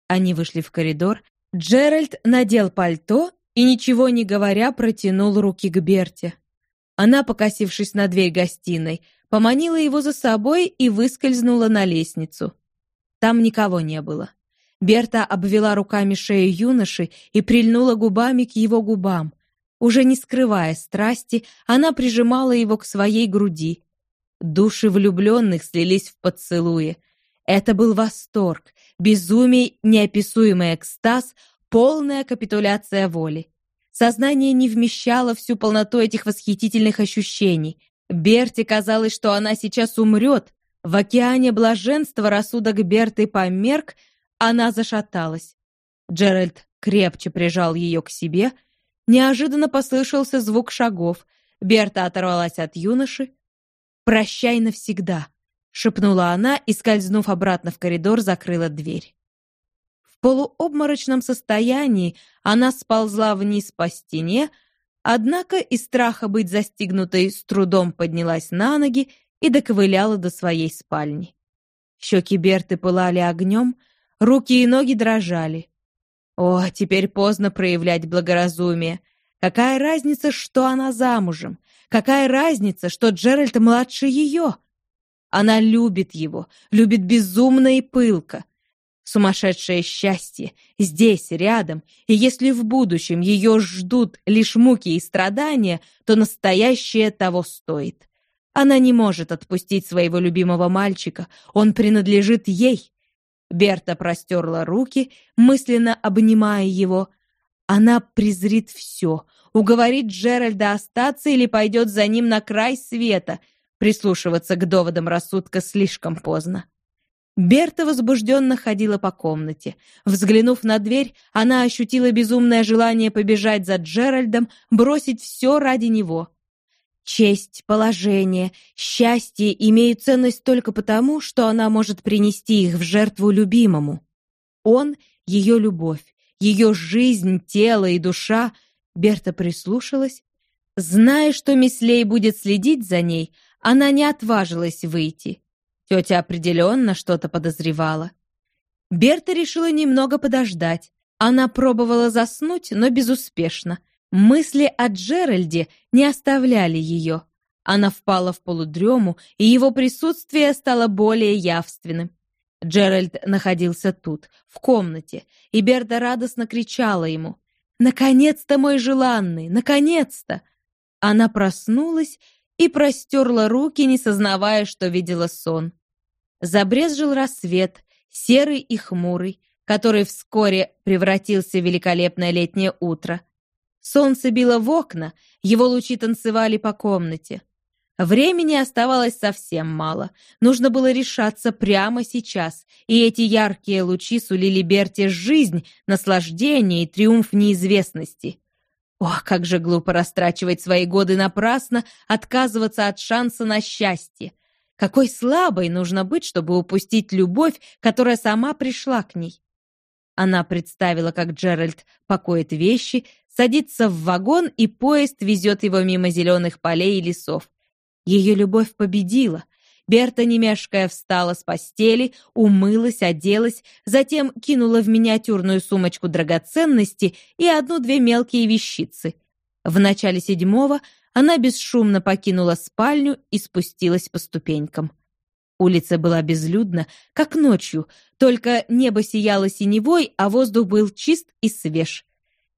Они вышли в коридор. Джеральд надел пальто и, ничего не говоря, протянул руки к Берте. Она, покосившись на дверь гостиной, поманила его за собой и выскользнула на лестницу. Там никого не было. Берта обвела руками шею юноши и прильнула губами к его губам. Уже не скрывая страсти, она прижимала его к своей груди. Души влюбленных слились в поцелуе. Это был восторг, безумие, неописуемый экстаз, полная капитуляция воли. Сознание не вмещало всю полноту этих восхитительных ощущений. Берте казалось, что она сейчас умрет. В океане блаженства рассудок Берты померк, она зашаталась. Джеральд крепче прижал ее к себе. Неожиданно послышался звук шагов. Берта оторвалась от юноши. «Прощай навсегда», — шепнула она и, скользнув обратно в коридор, закрыла дверь. В полуобморочном состоянии она сползла вниз по стене, Однако из страха быть застигнутой с трудом поднялась на ноги и доковыляла до своей спальни. Щеки Берты пылали огнем, руки и ноги дрожали. О, теперь поздно проявлять благоразумие. Какая разница, что она замужем? Какая разница, что Джеральд младше ее? Она любит его, любит безумно и пылко сумасшедшее счастье, здесь, рядом, и если в будущем ее ждут лишь муки и страдания, то настоящее того стоит. Она не может отпустить своего любимого мальчика, он принадлежит ей. Берта простерла руки, мысленно обнимая его. Она презрит все, уговорит Джеральда остаться или пойдет за ним на край света. Прислушиваться к доводам рассудка слишком поздно. Берта возбужденно ходила по комнате. Взглянув на дверь, она ощутила безумное желание побежать за Джеральдом, бросить все ради него. Честь, положение, счастье имеют ценность только потому, что она может принести их в жертву любимому. Он — ее любовь, ее жизнь, тело и душа. Берта прислушалась. Зная, что Мислей будет следить за ней, она не отважилась выйти. Тетя определенно что-то подозревала. Берта решила немного подождать. Она пробовала заснуть, но безуспешно. Мысли о Джеральде не оставляли ее. Она впала в полудрему, и его присутствие стало более явственным. Джеральд находился тут, в комнате, и Берта радостно кричала ему «Наконец-то, мой желанный! Наконец-то!» Она проснулась и простерла руки, не сознавая, что видела сон. Забрезжил рассвет, серый и хмурый, который вскоре превратился в великолепное летнее утро. Солнце било в окна, его лучи танцевали по комнате. Времени оставалось совсем мало. Нужно было решаться прямо сейчас, и эти яркие лучи сулили Берте жизнь, наслаждение и триумф неизвестности. Ох, как же глупо растрачивать свои годы напрасно, отказываться от шанса на счастье. Какой слабой нужно быть, чтобы упустить любовь, которая сама пришла к ней. Она представила, как Джеральд пакует вещи, садится в вагон, и поезд везет его мимо зеленых полей и лесов. Ее любовь победила. Берта, не мешкая, встала с постели, умылась, оделась, затем кинула в миниатюрную сумочку драгоценности и одну-две мелкие вещицы. В начале седьмого она бесшумно покинула спальню и спустилась по ступенькам. Улица была безлюдна, как ночью, только небо сияло синевой, а воздух был чист и свеж.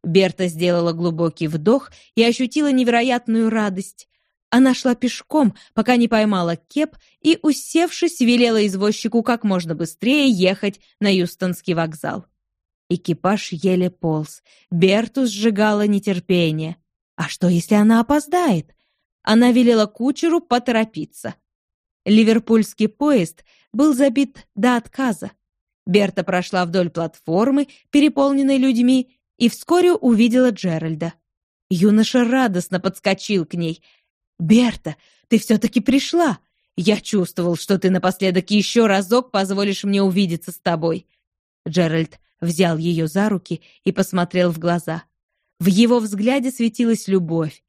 Берта сделала глубокий вдох и ощутила невероятную радость. Она шла пешком, пока не поймала кеп, и, усевшись, велела извозчику как можно быстрее ехать на Юстонский вокзал. Экипаж еле полз. Берту сжигало нетерпение. А что, если она опоздает? Она велела кучеру поторопиться. Ливерпульский поезд был забит до отказа. Берта прошла вдоль платформы, переполненной людьми, и вскоре увидела Джеральда. Юноша радостно подскочил к ней — «Берта, ты все-таки пришла! Я чувствовал, что ты напоследок еще разок позволишь мне увидеться с тобой!» Джеральд взял ее за руки и посмотрел в глаза. В его взгляде светилась любовь.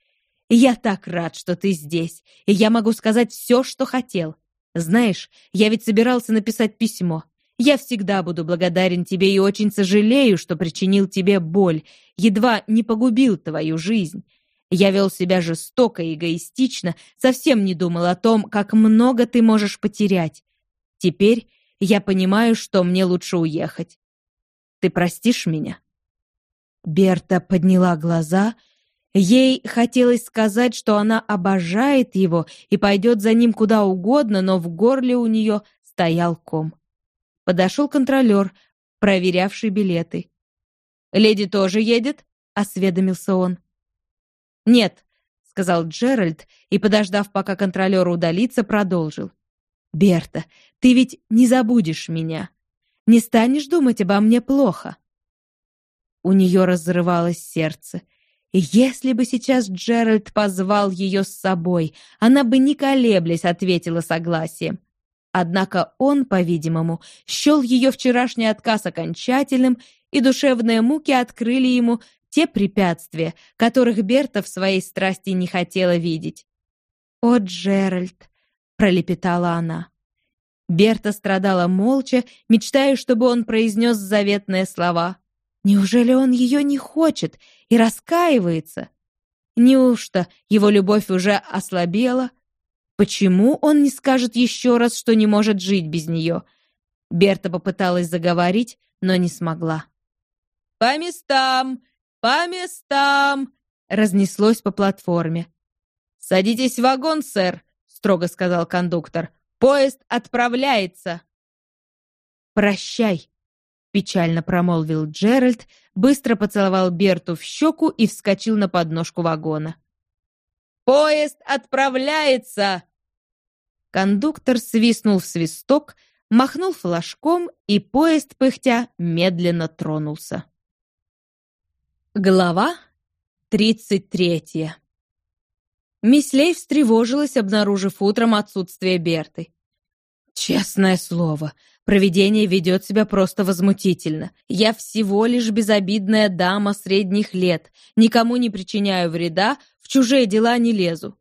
«Я так рад, что ты здесь, и я могу сказать все, что хотел. Знаешь, я ведь собирался написать письмо. Я всегда буду благодарен тебе и очень сожалею, что причинил тебе боль, едва не погубил твою жизнь. Я вел себя жестоко и эгоистично, совсем не думал о том, как много ты можешь потерять. Теперь я понимаю, что мне лучше уехать. Ты простишь меня?» Берта подняла глаза. Ей хотелось сказать, что она обожает его и пойдет за ним куда угодно, но в горле у нее стоял ком. Подошел контролер, проверявший билеты. «Леди тоже едет?» — осведомился он. «Нет», — сказал Джеральд и, подождав, пока контролер удалится, продолжил. «Берта, ты ведь не забудешь меня. Не станешь думать обо мне плохо». У нее разрывалось сердце. Если бы сейчас Джеральд позвал ее с собой, она бы, не колеблясь, ответила согласием. Однако он, по-видимому, счел ее вчерашний отказ окончательным, и душевные муки открыли ему те препятствия, которых Берта в своей страсти не хотела видеть. «О, Джеральд!» — пролепетала она. Берта страдала молча, мечтая, чтобы он произнес заветные слова. Неужели он ее не хочет и раскаивается? Неужто его любовь уже ослабела? Почему он не скажет еще раз, что не может жить без нее? Берта попыталась заговорить, но не смогла. «По местам! «По местам!» — разнеслось по платформе. «Садитесь в вагон, сэр», — строго сказал кондуктор. «Поезд отправляется!» «Прощай!» — печально промолвил Джеральд, быстро поцеловал Берту в щеку и вскочил на подножку вагона. «Поезд отправляется!» Кондуктор свистнул в свисток, махнул флажком, и поезд, пыхтя, медленно тронулся. Глава 33 Мислей встревожилась, обнаружив утром отсутствие Берты. «Честное слово, провидение ведет себя просто возмутительно. Я всего лишь безобидная дама средних лет, никому не причиняю вреда, в чужие дела не лезу.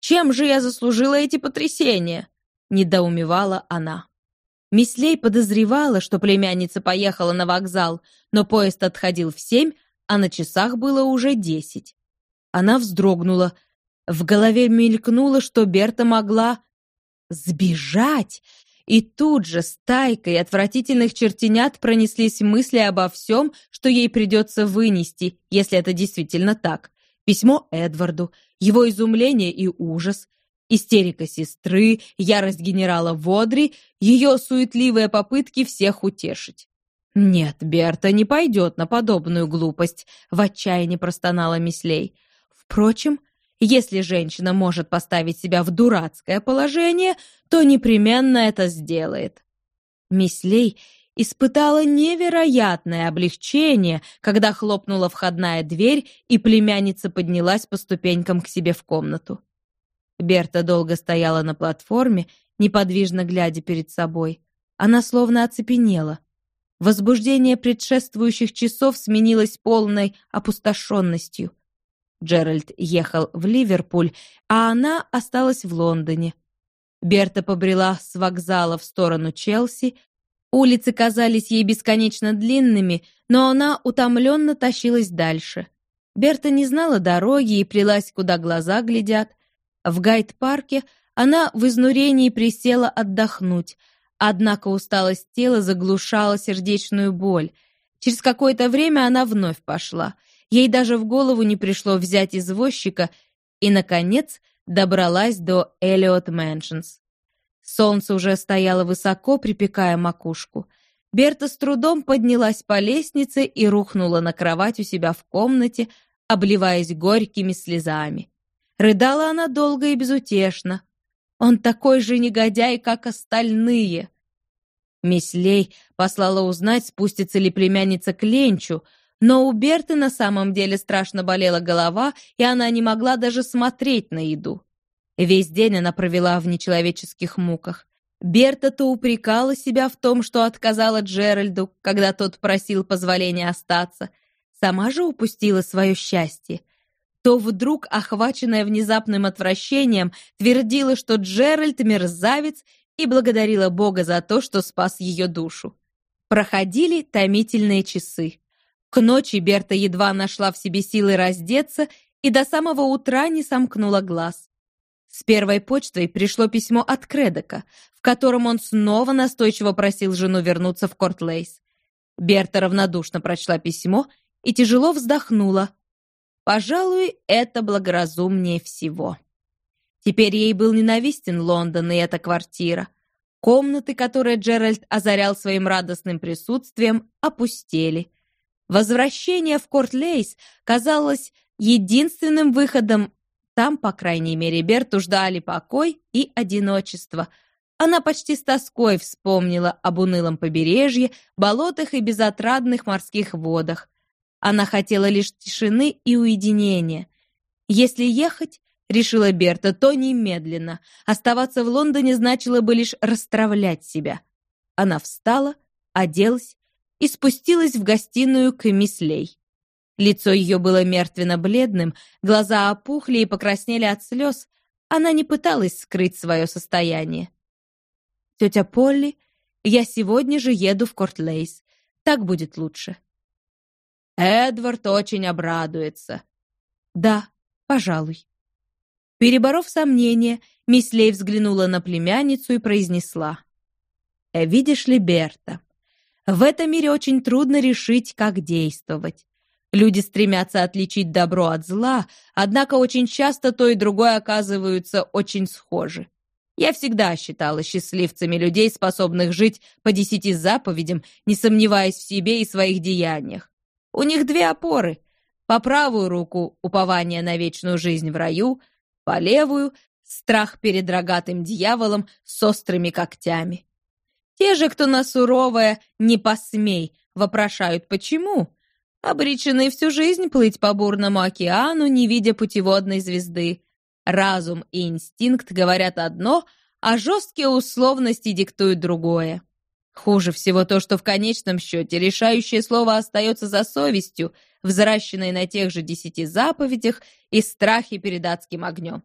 Чем же я заслужила эти потрясения?» — недоумевала она. Мислей подозревала, что племянница поехала на вокзал, но поезд отходил в семь, а на часах было уже десять. Она вздрогнула. В голове мелькнуло, что Берта могла сбежать. И тут же стайкой отвратительных чертенят пронеслись мысли обо всем, что ей придется вынести, если это действительно так. Письмо Эдварду, его изумление и ужас, истерика сестры, ярость генерала Водри, ее суетливые попытки всех утешить. «Нет, Берта не пойдет на подобную глупость», — в отчаянии простонала Мислей. Впрочем, Если женщина может поставить себя в дурацкое положение, то непременно это сделает. Мислей испытала невероятное облегчение, когда хлопнула входная дверь, и племянница поднялась по ступенькам к себе в комнату. Берта долго стояла на платформе, неподвижно глядя перед собой. Она словно оцепенела. Возбуждение предшествующих часов сменилось полной опустошенностью. Джеральд ехал в Ливерпуль, а она осталась в Лондоне. Берта побрела с вокзала в сторону Челси. Улицы казались ей бесконечно длинными, но она утомленно тащилась дальше. Берта не знала дороги и плелась, куда глаза глядят. В гайд-парке она в изнурении присела отдохнуть, однако усталость тела заглушала сердечную боль. Через какое-то время она вновь пошла. Ей даже в голову не пришло взять извозчика и, наконец, добралась до Эллиот Мэншнс. Солнце уже стояло высоко, припекая макушку. Берта с трудом поднялась по лестнице и рухнула на кровать у себя в комнате, обливаясь горькими слезами. Рыдала она долго и безутешно. Он такой же негодяй, как остальные. Мислей послала узнать, спустится ли племянница к Ленчу, но у Берты на самом деле страшно болела голова, и она не могла даже смотреть на еду. Весь день она провела в нечеловеческих муках. Берта то упрекала себя в том, что отказала Джеральду, когда тот просил позволения остаться. Сама же упустила свое счастье — то вдруг, охваченная внезапным отвращением, твердила, что Джеральд мерзавец и благодарила Бога за то, что спас ее душу. Проходили томительные часы. К ночи Берта едва нашла в себе силы раздеться и до самого утра не сомкнула глаз. С первой почтой пришло письмо от Кредока, в котором он снова настойчиво просил жену вернуться в Кортлейс. Берта равнодушно прочла письмо и тяжело вздохнула, Пожалуй, это благоразумнее всего. Теперь ей был ненавистен Лондон и эта квартира. Комнаты, которые Джеральд озарял своим радостным присутствием, опустели. Возвращение в Корт-Лейс казалось единственным выходом. Там, по крайней мере, Берту ждали покой и одиночество. Она почти с тоской вспомнила об унылом побережье, болотах и безотрадных морских водах. Она хотела лишь тишины и уединения. Если ехать, решила Берта, то немедленно. Оставаться в Лондоне значило бы лишь расстравлять себя. Она встала, оделась и спустилась в гостиную к мислей. Лицо ее было мертвенно-бледным, глаза опухли и покраснели от слез. Она не пыталась скрыть свое состояние. «Тетя Полли, я сегодня же еду в Кортлейс. Так будет лучше. Эдвард очень обрадуется. Да, пожалуй. Переборов сомнения, мисс Лей взглянула на племянницу и произнесла. «Э, «Видишь ли, Берта, в этом мире очень трудно решить, как действовать. Люди стремятся отличить добро от зла, однако очень часто то и другое оказываются очень схожи. Я всегда считала счастливцами людей, способных жить по десяти заповедям, не сомневаясь в себе и своих деяниях. У них две опоры. По правую руку — упование на вечную жизнь в раю, по левую — страх перед рогатым дьяволом с острыми когтями. Те же, кто на суровое «не посмей», вопрошают «почему?», обречены всю жизнь плыть по бурному океану, не видя путеводной звезды. Разум и инстинкт говорят одно, а жесткие условности диктуют другое. Хуже всего то, что в конечном счете решающее слово остается за совестью, взращенной на тех же десяти заповедях и страхе перед адским огнем.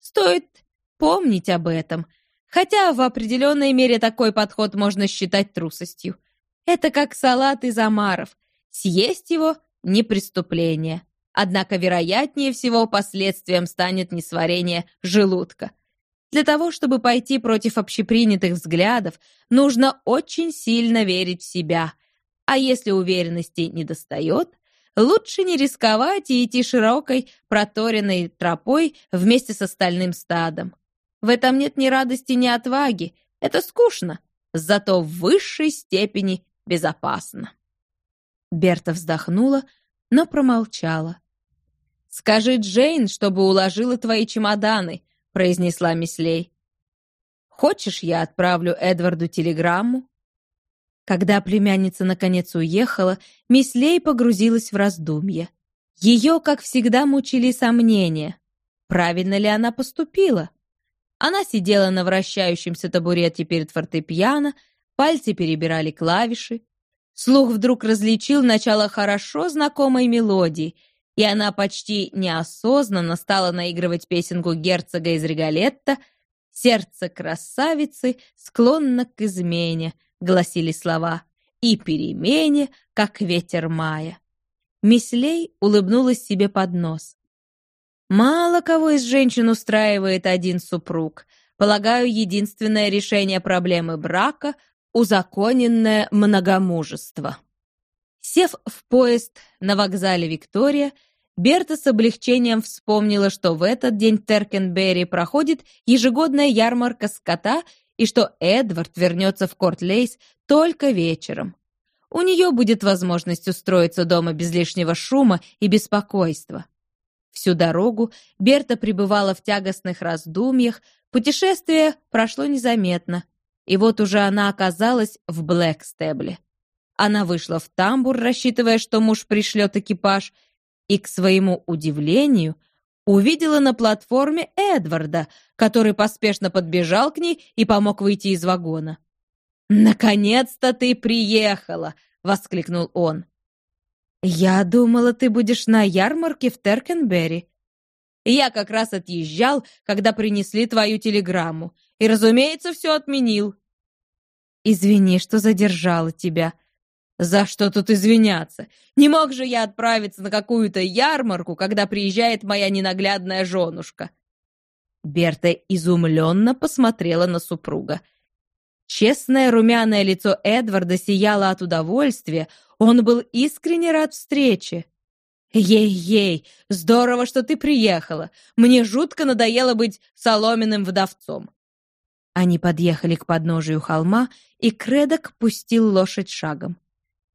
Стоит помнить об этом, хотя в определенной мере такой подход можно считать трусостью. Это как салат из омаров. Съесть его – не преступление. Однако, вероятнее всего, последствием станет несварение желудка – для того, чтобы пойти против общепринятых взглядов, нужно очень сильно верить в себя. А если уверенности недостает, лучше не рисковать и идти широкой, проторенной тропой вместе с остальным стадом. В этом нет ни радости, ни отваги. Это скучно, зато в высшей степени безопасно. Берта вздохнула, но промолчала. «Скажи Джейн, чтобы уложила твои чемоданы», — произнесла Мислей. «Хочешь, я отправлю Эдварду телеграмму?» Когда племянница наконец уехала, Мислей погрузилась в раздумье. Ее, как всегда, мучили сомнения. Правильно ли она поступила? Она сидела на вращающемся табурете перед фортепиано, пальцы перебирали клавиши. Слух вдруг различил начало хорошо знакомой мелодии — и она почти неосознанно стала наигрывать песенку герцога из Регалетта «Сердце красавицы склонно к измене», — гласили слова, «и перемене, как ветер мая». Мисс Лей улыбнулась себе под нос. «Мало кого из женщин устраивает один супруг. Полагаю, единственное решение проблемы брака — узаконенное многомужество». Сев в поезд на вокзале Виктория, Берта с облегчением вспомнила, что в этот день Теркенберри проходит ежегодная ярмарка скота и что Эдвард вернется в Корт-Лейс только вечером. У нее будет возможность устроиться дома без лишнего шума и беспокойства. Всю дорогу Берта пребывала в тягостных раздумьях, путешествие прошло незаметно, и вот уже она оказалась в Блэкстебле. Она вышла в тамбур, рассчитывая, что муж пришлет экипаж, и, к своему удивлению, увидела на платформе Эдварда, который поспешно подбежал к ней и помог выйти из вагона. «Наконец-то ты приехала!» — воскликнул он. «Я думала, ты будешь на ярмарке в Теркенберри. Я как раз отъезжал, когда принесли твою телеграмму, и, разумеется, все отменил». «Извини, что задержала тебя», «За что тут извиняться? Не мог же я отправиться на какую-то ярмарку, когда приезжает моя ненаглядная женушка?» Берта изумленно посмотрела на супруга. Честное румяное лицо Эдварда сияло от удовольствия, он был искренне рад встрече. «Ей-ей, здорово, что ты приехала. Мне жутко надоело быть соломенным вдовцом». Они подъехали к подножию холма, и Кредок пустил лошадь шагом.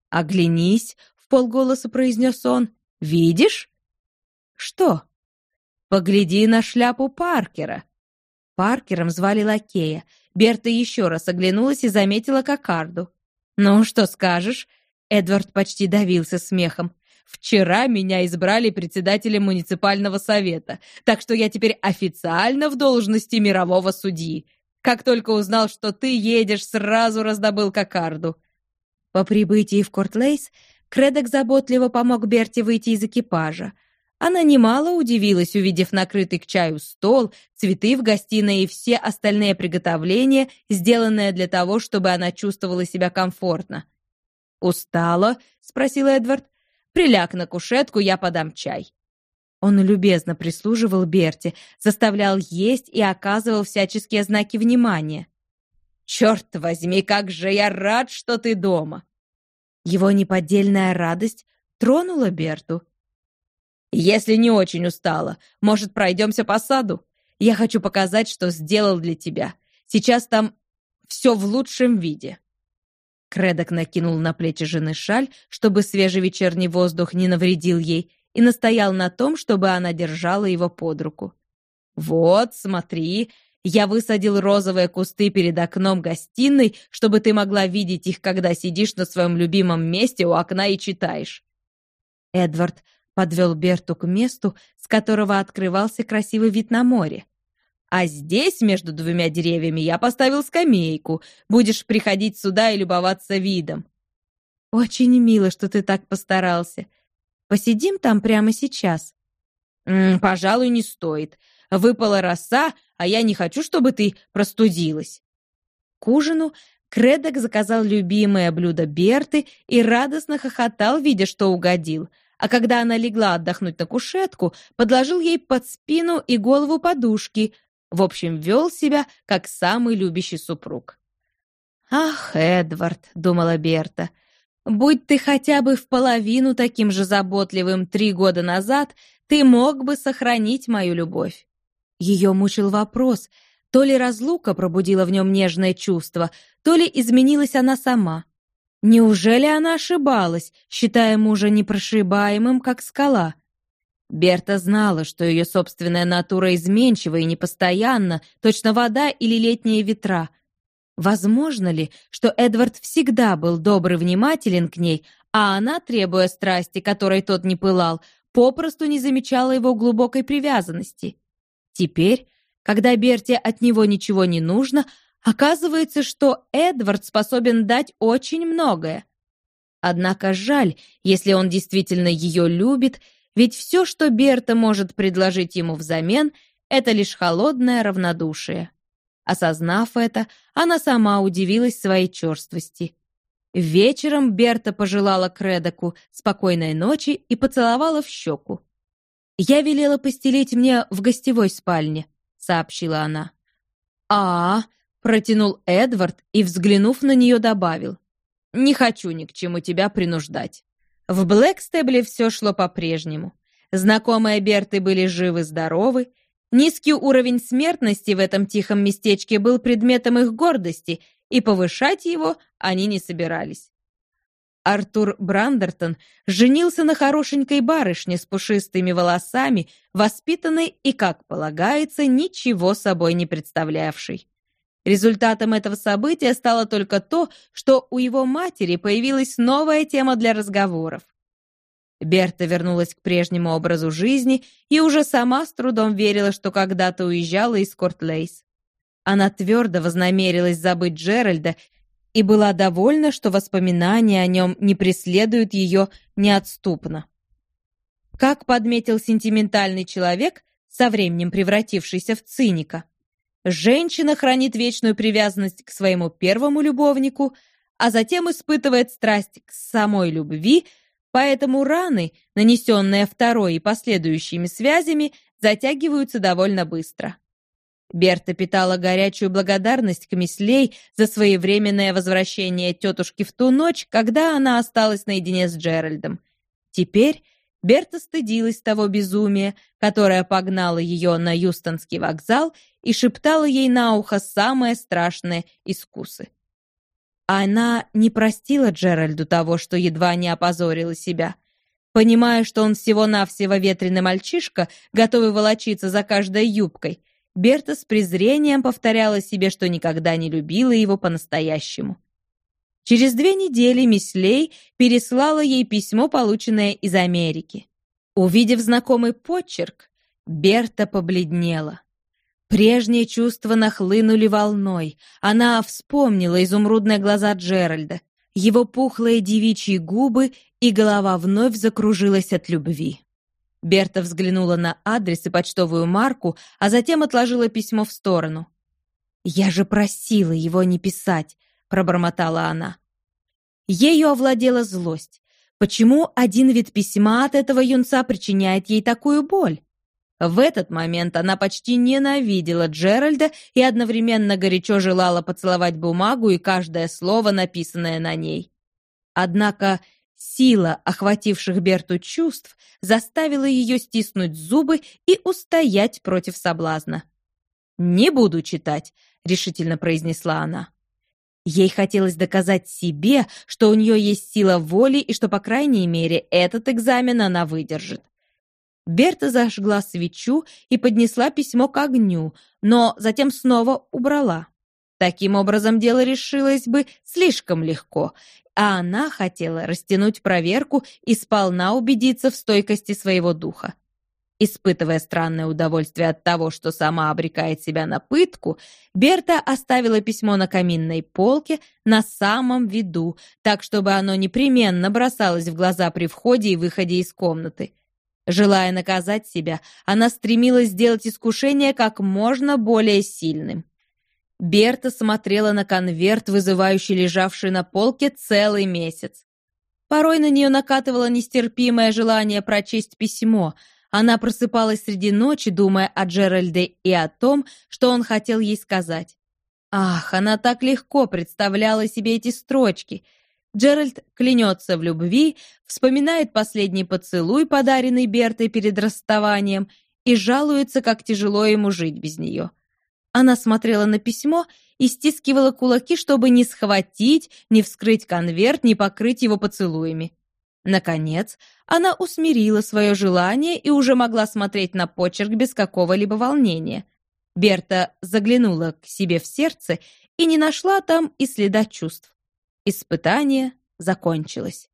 «Оглянись», — в полголоса произнес он. «Видишь?» «Что?» «Погляди на шляпу Паркера». Паркером звали лакея. Берта еще раз оглянулась и заметила кокарду. «Ну, что скажешь?» Эдвард почти давился смехом. «Вчера меня избрали председателем муниципального совета, так что я теперь официально в должности мирового судьи. Как только узнал, что ты едешь, сразу раздобыл кокарду. По прибытии в Кортлейс Кредок заботливо помог Берти выйти из экипажа. Она немало удивилась, увидев накрытый к чаю стол, цветы в гостиной и все остальные приготовления, сделанные для того, чтобы она чувствовала себя комфортно. «Устала?» — спросил Эдвард. «Приляг на кушетку, я подам чай». Он любезно прислуживал Берти, заставлял есть и оказывал всяческие знаки внимания. «Черт возьми, как же я рад, что ты дома!» Его неподдельная радость тронула Берту. «Если не очень устала, может, пройдемся по саду? Я хочу показать, что сделал для тебя. Сейчас там все в лучшем виде». Кредок накинул на плечи жены шаль, чтобы свежий вечерний воздух не навредил ей, и настоял на том, чтобы она держала его под руку. «Вот, смотри, я высадил розовые кусты перед окном гостиной, чтобы ты могла видеть их, когда сидишь на своем любимом месте у окна и читаешь». Эдвард подвел Берту к месту, с которого открывался красивый вид на море. «А здесь, между двумя деревьями, я поставил скамейку. Будешь приходить сюда и любоваться видом». «Очень мило, что ты так постарался. Посидим там прямо сейчас?» М -м, «Пожалуй, не стоит. Выпала роса, а я не хочу, чтобы ты простудилась». К ужину Кредок заказал любимое блюдо Берты и радостно хохотал, видя, что угодил. А когда она легла отдохнуть на кушетку, подложил ей под спину и голову подушки. В общем, вел себя, как самый любящий супруг. «Ах, Эдвард», — думала Берта, — «будь ты хотя бы в половину таким же заботливым три года назад, ты мог бы сохранить мою любовь. Ее мучил вопрос, то ли разлука пробудила в нем нежное чувство, то ли изменилась она сама. Неужели она ошибалась, считая мужа непрошибаемым, как скала? Берта знала, что ее собственная натура изменчива и непостоянна, точно вода или летние ветра. Возможно ли, что Эдвард всегда был добр и внимателен к ней, а она, требуя страсти, которой тот не пылал, попросту не замечала его глубокой привязанности? Теперь, когда Берте от него ничего не нужно, оказывается, что Эдвард способен дать очень многое. Однако жаль, если он действительно ее любит, ведь все, что Берта может предложить ему взамен, это лишь холодное равнодушие. Осознав это, она сама удивилась своей черствости. Вечером Берта пожелала Кредоку спокойной ночи и поцеловала в щеку. «Я велела постелить мне в гостевой спальне», — сообщила она. «А, -а — протянул Эдвард и, взглянув на нее, добавил. Не хочу ни к чему тебя принуждать. В Блэкстебле все шло по-прежнему. Знакомые Берты были живы-здоровы. Низкий уровень смертности в этом тихом местечке был предметом их гордости, и повышать его они не собирались. Артур Брандертон женился на хорошенькой барышне с пушистыми волосами, воспитанной и, как полагается, ничего собой не представлявшей. Результатом этого события стало только то, что у его матери появилась новая тема для разговоров. Берта вернулась к прежнему образу жизни и уже сама с трудом верила, что когда-то уезжала из Кортлейс. Она твердо вознамерилась забыть Джеральда и была довольна, что воспоминания о нем не преследуют ее неотступно. Как подметил сентиментальный человек, со временем превратившийся в циника, Женщина хранит вечную привязанность к своему первому любовнику, а затем испытывает страсть к самой любви, поэтому раны, нанесенные второй и последующими связями, затягиваются довольно быстро. Берта питала горячую благодарность к Мислей за своевременное возвращение тетушки в ту ночь, когда она осталась наедине с Джеральдом. Теперь Берта стыдилась того безумия, которое погнало ее на Юстонский вокзал и шептала ей на ухо самые страшные искусы. Она не простила Джеральду того, что едва не опозорила себя. Понимая, что он всего-навсего ветреный мальчишка, готовый волочиться за каждой юбкой, Берта с презрением повторяла себе, что никогда не любила его по-настоящему. Через две недели мисс Лей переслала ей письмо, полученное из Америки. Увидев знакомый почерк, Берта побледнела. Прежние чувства нахлынули волной. Она вспомнила изумрудные глаза Джеральда, его пухлые девичьи губы, и голова вновь закружилась от любви. Берта взглянула на адрес и почтовую марку, а затем отложила письмо в сторону. «Я же просила его не писать», — пробормотала она. Ею овладела злость. Почему один вид письма от этого юнца причиняет ей такую боль? В этот момент она почти ненавидела Джеральда и одновременно горячо желала поцеловать бумагу и каждое слово, написанное на ней. Однако сила охвативших Берту чувств заставила ее стиснуть зубы и устоять против соблазна. «Не буду читать», — решительно произнесла она. Ей хотелось доказать себе, что у нее есть сила воли и что, по крайней мере, этот экзамен она выдержит. Берта зажгла свечу и поднесла письмо к огню, но затем снова убрала. Таким образом, дело решилось бы слишком легко, а она хотела растянуть проверку и сполна убедиться в стойкости своего духа. Испытывая странное удовольствие от того, что сама обрекает себя на пытку, Берта оставила письмо на каминной полке на самом виду, так чтобы оно непременно бросалось в глаза при входе и выходе из комнаты. Желая наказать себя, она стремилась сделать искушение как можно более сильным. Берта смотрела на конверт, вызывающий лежавший на полке целый месяц. Порой на нее накатывало нестерпимое желание прочесть письмо. Она просыпалась среди ночи, думая о Джеральде и о том, что он хотел ей сказать. Ах, она так легко представляла себе эти строчки — Джеральд клянется в любви, вспоминает последний поцелуй, подаренный Бертой перед расставанием, и жалуется, как тяжело ему жить без нее. Она смотрела на письмо и стискивала кулаки, чтобы не схватить, не вскрыть конверт, не покрыть его поцелуями. Наконец, она усмирила свое желание и уже могла смотреть на почерк без какого-либо волнения. Берта заглянула к себе в сердце и не нашла там и следа чувств. Испытание закончилось.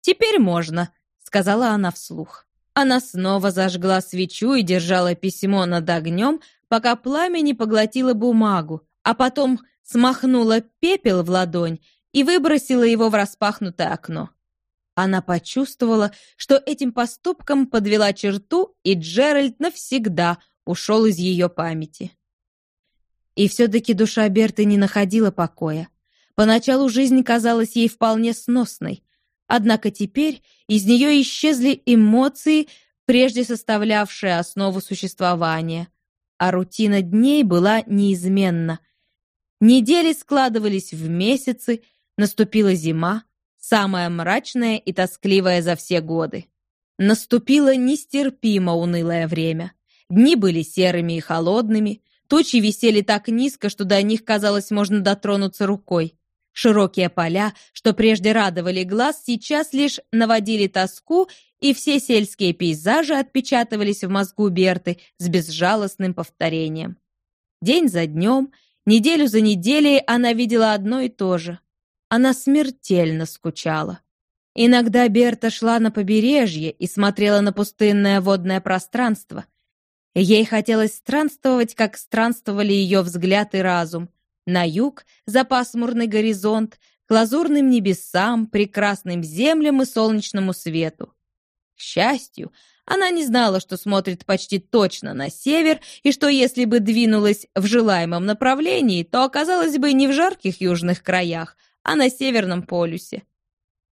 «Теперь можно», — сказала она вслух. Она снова зажгла свечу и держала письмо над огнем, пока пламя не поглотило бумагу, а потом смахнула пепел в ладонь и выбросила его в распахнутое окно. Она почувствовала, что этим поступком подвела черту, и Джеральд навсегда ушел из ее памяти. И все-таки душа Берты не находила покоя. Поначалу жизнь казалась ей вполне сносной, однако теперь из нее исчезли эмоции, прежде составлявшие основу существования, а рутина дней была неизменна. Недели складывались в месяцы, наступила зима, самая мрачная и тоскливая за все годы. Наступило нестерпимо унылое время. Дни были серыми и холодными, тучи висели так низко, что до них, казалось, можно дотронуться рукой. Широкие поля, что прежде радовали глаз, сейчас лишь наводили тоску, и все сельские пейзажи отпечатывались в мозгу Берты с безжалостным повторением. День за днем, неделю за неделей она видела одно и то же. Она смертельно скучала. Иногда Берта шла на побережье и смотрела на пустынное водное пространство. Ей хотелось странствовать, как странствовали ее взгляд и разум. На юг, за пасмурный горизонт, к лазурным небесам, прекрасным землям и солнечному свету. К счастью, она не знала, что смотрит почти точно на север, и что если бы двинулась в желаемом направлении, то оказалась бы не в жарких южных краях, а на Северном полюсе.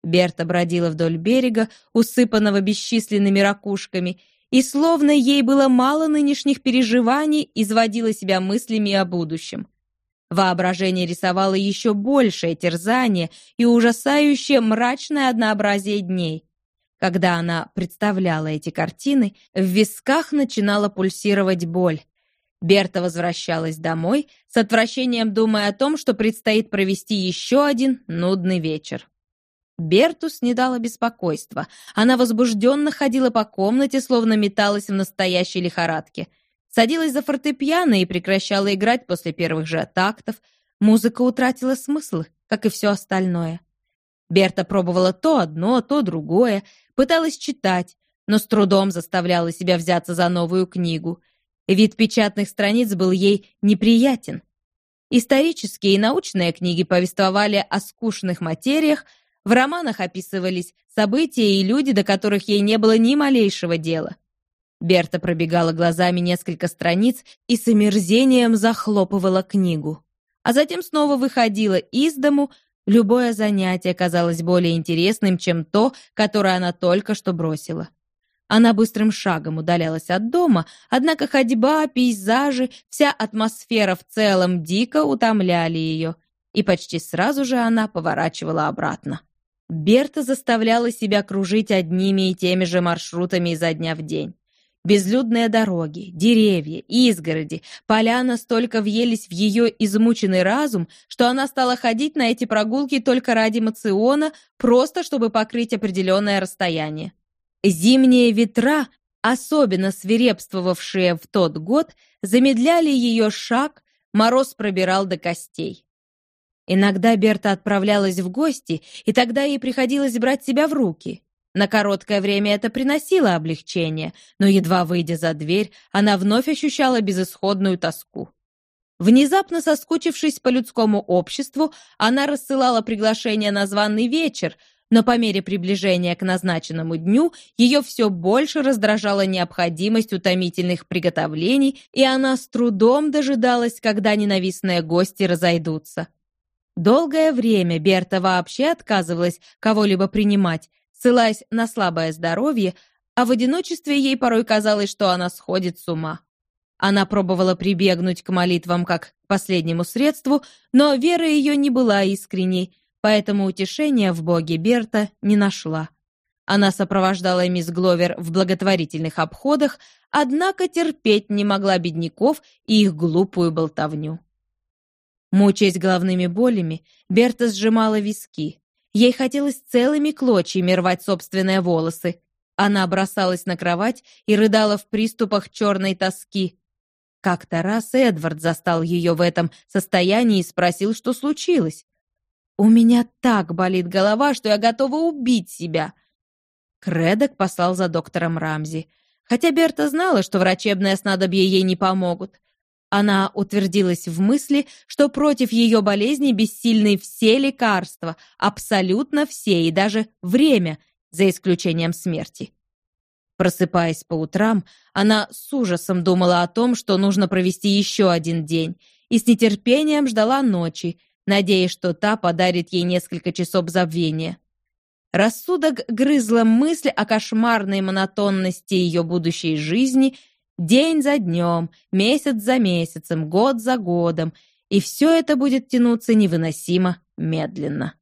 Берта бродила вдоль берега, усыпанного бесчисленными ракушками, и словно ей было мало нынешних переживаний, изводила себя мыслями о будущем. Воображение рисовало еще большее терзание и ужасающее мрачное однообразие дней. Когда она представляла эти картины, в висках начинала пульсировать боль. Берта возвращалась домой, с отвращением думая о том, что предстоит провести еще один нудный вечер. Берту снедало беспокойство. Она возбужденно ходила по комнате, словно металась в настоящей лихорадке. Садилась за фортепиано и прекращала играть после первых же тактов. Музыка утратила смысл, как и все остальное. Берта пробовала то одно, то другое, пыталась читать, но с трудом заставляла себя взяться за новую книгу. Вид печатных страниц был ей неприятен. Исторические и научные книги повествовали о скучных материях, в романах описывались события и люди, до которых ей не было ни малейшего дела. Берта пробегала глазами несколько страниц и с омерзением захлопывала книгу. А затем снова выходила из дому, любое занятие казалось более интересным, чем то, которое она только что бросила. Она быстрым шагом удалялась от дома, однако ходьба, пейзажи, вся атмосфера в целом дико утомляли ее, и почти сразу же она поворачивала обратно. Берта заставляла себя кружить одними и теми же маршрутами изо дня в день. Безлюдные дороги, деревья, изгороди, поля настолько въелись в ее измученный разум, что она стала ходить на эти прогулки только ради мациона, просто чтобы покрыть определенное расстояние. Зимние ветра, особенно свирепствовавшие в тот год, замедляли ее шаг, мороз пробирал до костей. Иногда Берта отправлялась в гости, и тогда ей приходилось брать себя в руки. На короткое время это приносило облегчение, но едва выйдя за дверь, она вновь ощущала безысходную тоску. Внезапно соскучившись по людскому обществу, она рассылала приглашение на званый вечер, но по мере приближения к назначенному дню ее все больше раздражала необходимость утомительных приготовлений, и она с трудом дожидалась, когда ненавистные гости разойдутся. Долгое время Берта вообще отказывалась кого-либо принимать, ссылаясь на слабое здоровье, а в одиночестве ей порой казалось, что она сходит с ума. Она пробовала прибегнуть к молитвам как к последнему средству, но вера ее не была искренней, поэтому утешения в Боге Берта не нашла. Она сопровождала мисс Гловер в благотворительных обходах, однако терпеть не могла бедняков и их глупую болтовню. Мучаясь головными болями, Берта сжимала виски. Ей хотелось целыми клочьями рвать собственные волосы. Она бросалась на кровать и рыдала в приступах черной тоски. Как-то раз Эдвард застал ее в этом состоянии и спросил, что случилось. «У меня так болит голова, что я готова убить себя!» Кредок послал за доктором Рамзи. Хотя Берта знала, что врачебные снадобья ей не помогут. Она утвердилась в мысли, что против ее болезни бессильны все лекарства, абсолютно все, и даже время, за исключением смерти. Просыпаясь по утрам, она с ужасом думала о том, что нужно провести еще один день, и с нетерпением ждала ночи, надеясь, что та подарит ей несколько часов забвения. Рассудок грызла мысль о кошмарной монотонности ее будущей жизни день за днем, месяц за месяцем, год за годом, и все это будет тянуться невыносимо медленно.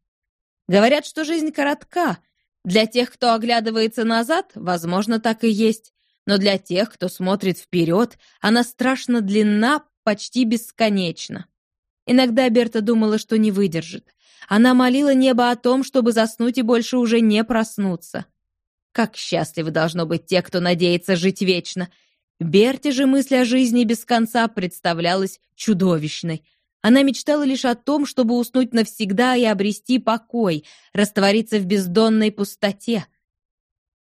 Говорят, что жизнь коротка. Для тех, кто оглядывается назад, возможно, так и есть. Но для тех, кто смотрит вперед, она страшно длинна, почти бесконечна. Иногда Берта думала, что не выдержит. Она молила небо о том, чтобы заснуть и больше уже не проснуться. Как счастливы должно быть те, кто надеется жить вечно. Берте же мысль о жизни без конца представлялась чудовищной. Она мечтала лишь о том, чтобы уснуть навсегда и обрести покой, раствориться в бездонной пустоте.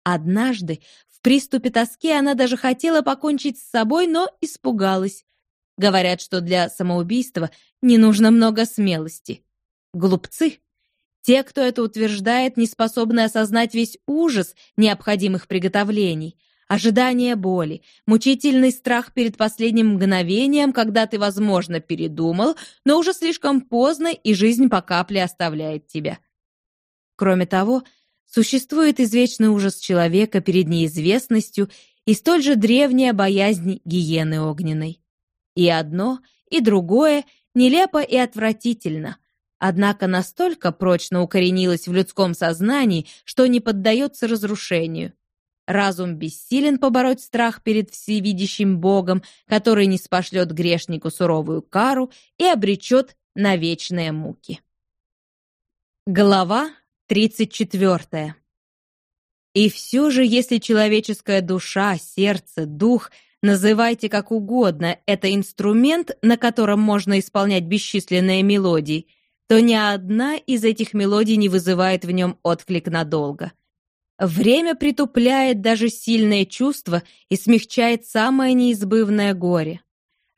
Однажды, в приступе тоски, она даже хотела покончить с собой, но испугалась. Говорят, что для самоубийства не нужно много смелости. Глупцы. Те, кто это утверждает, не способны осознать весь ужас необходимых приготовлений, ожидание боли, мучительный страх перед последним мгновением, когда ты, возможно, передумал, но уже слишком поздно, и жизнь по капле оставляет тебя. Кроме того, существует извечный ужас человека перед неизвестностью и столь же древняя боязнь гиены огненной. И одно, и другое нелепо и отвратительно, однако настолько прочно укоренилась в людском сознании, что не поддается разрушению. Разум бессилен побороть страх перед всевидящим Богом, который не спошлет грешнику суровую кару и обречет на вечные муки. Глава 34. И все же, если человеческая душа, сердце, дух, называйте как угодно, это инструмент, на котором можно исполнять бесчисленные мелодии, то ни одна из этих мелодий не вызывает в нем отклик надолго. Время притупляет даже сильное чувство и смягчает самое неизбывное горе.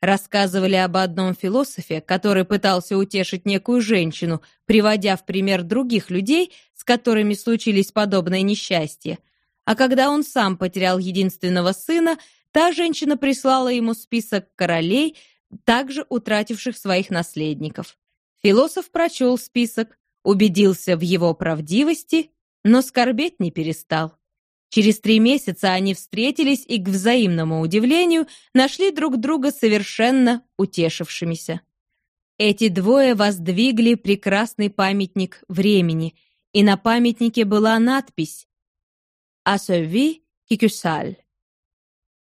Рассказывали об одном философе, который пытался утешить некую женщину, приводя в пример других людей, с которыми случились подобные несчастья. А когда он сам потерял единственного сына, та женщина прислала ему список королей, также утративших своих наследников. Философ прочел список, убедился в его правдивости, но скорбеть не перестал. Через три месяца они встретились и, к взаимному удивлению, нашли друг друга совершенно утешившимися. Эти двое воздвигли прекрасный памятник времени, и на памятнике была надпись «Асови Кикюсаль»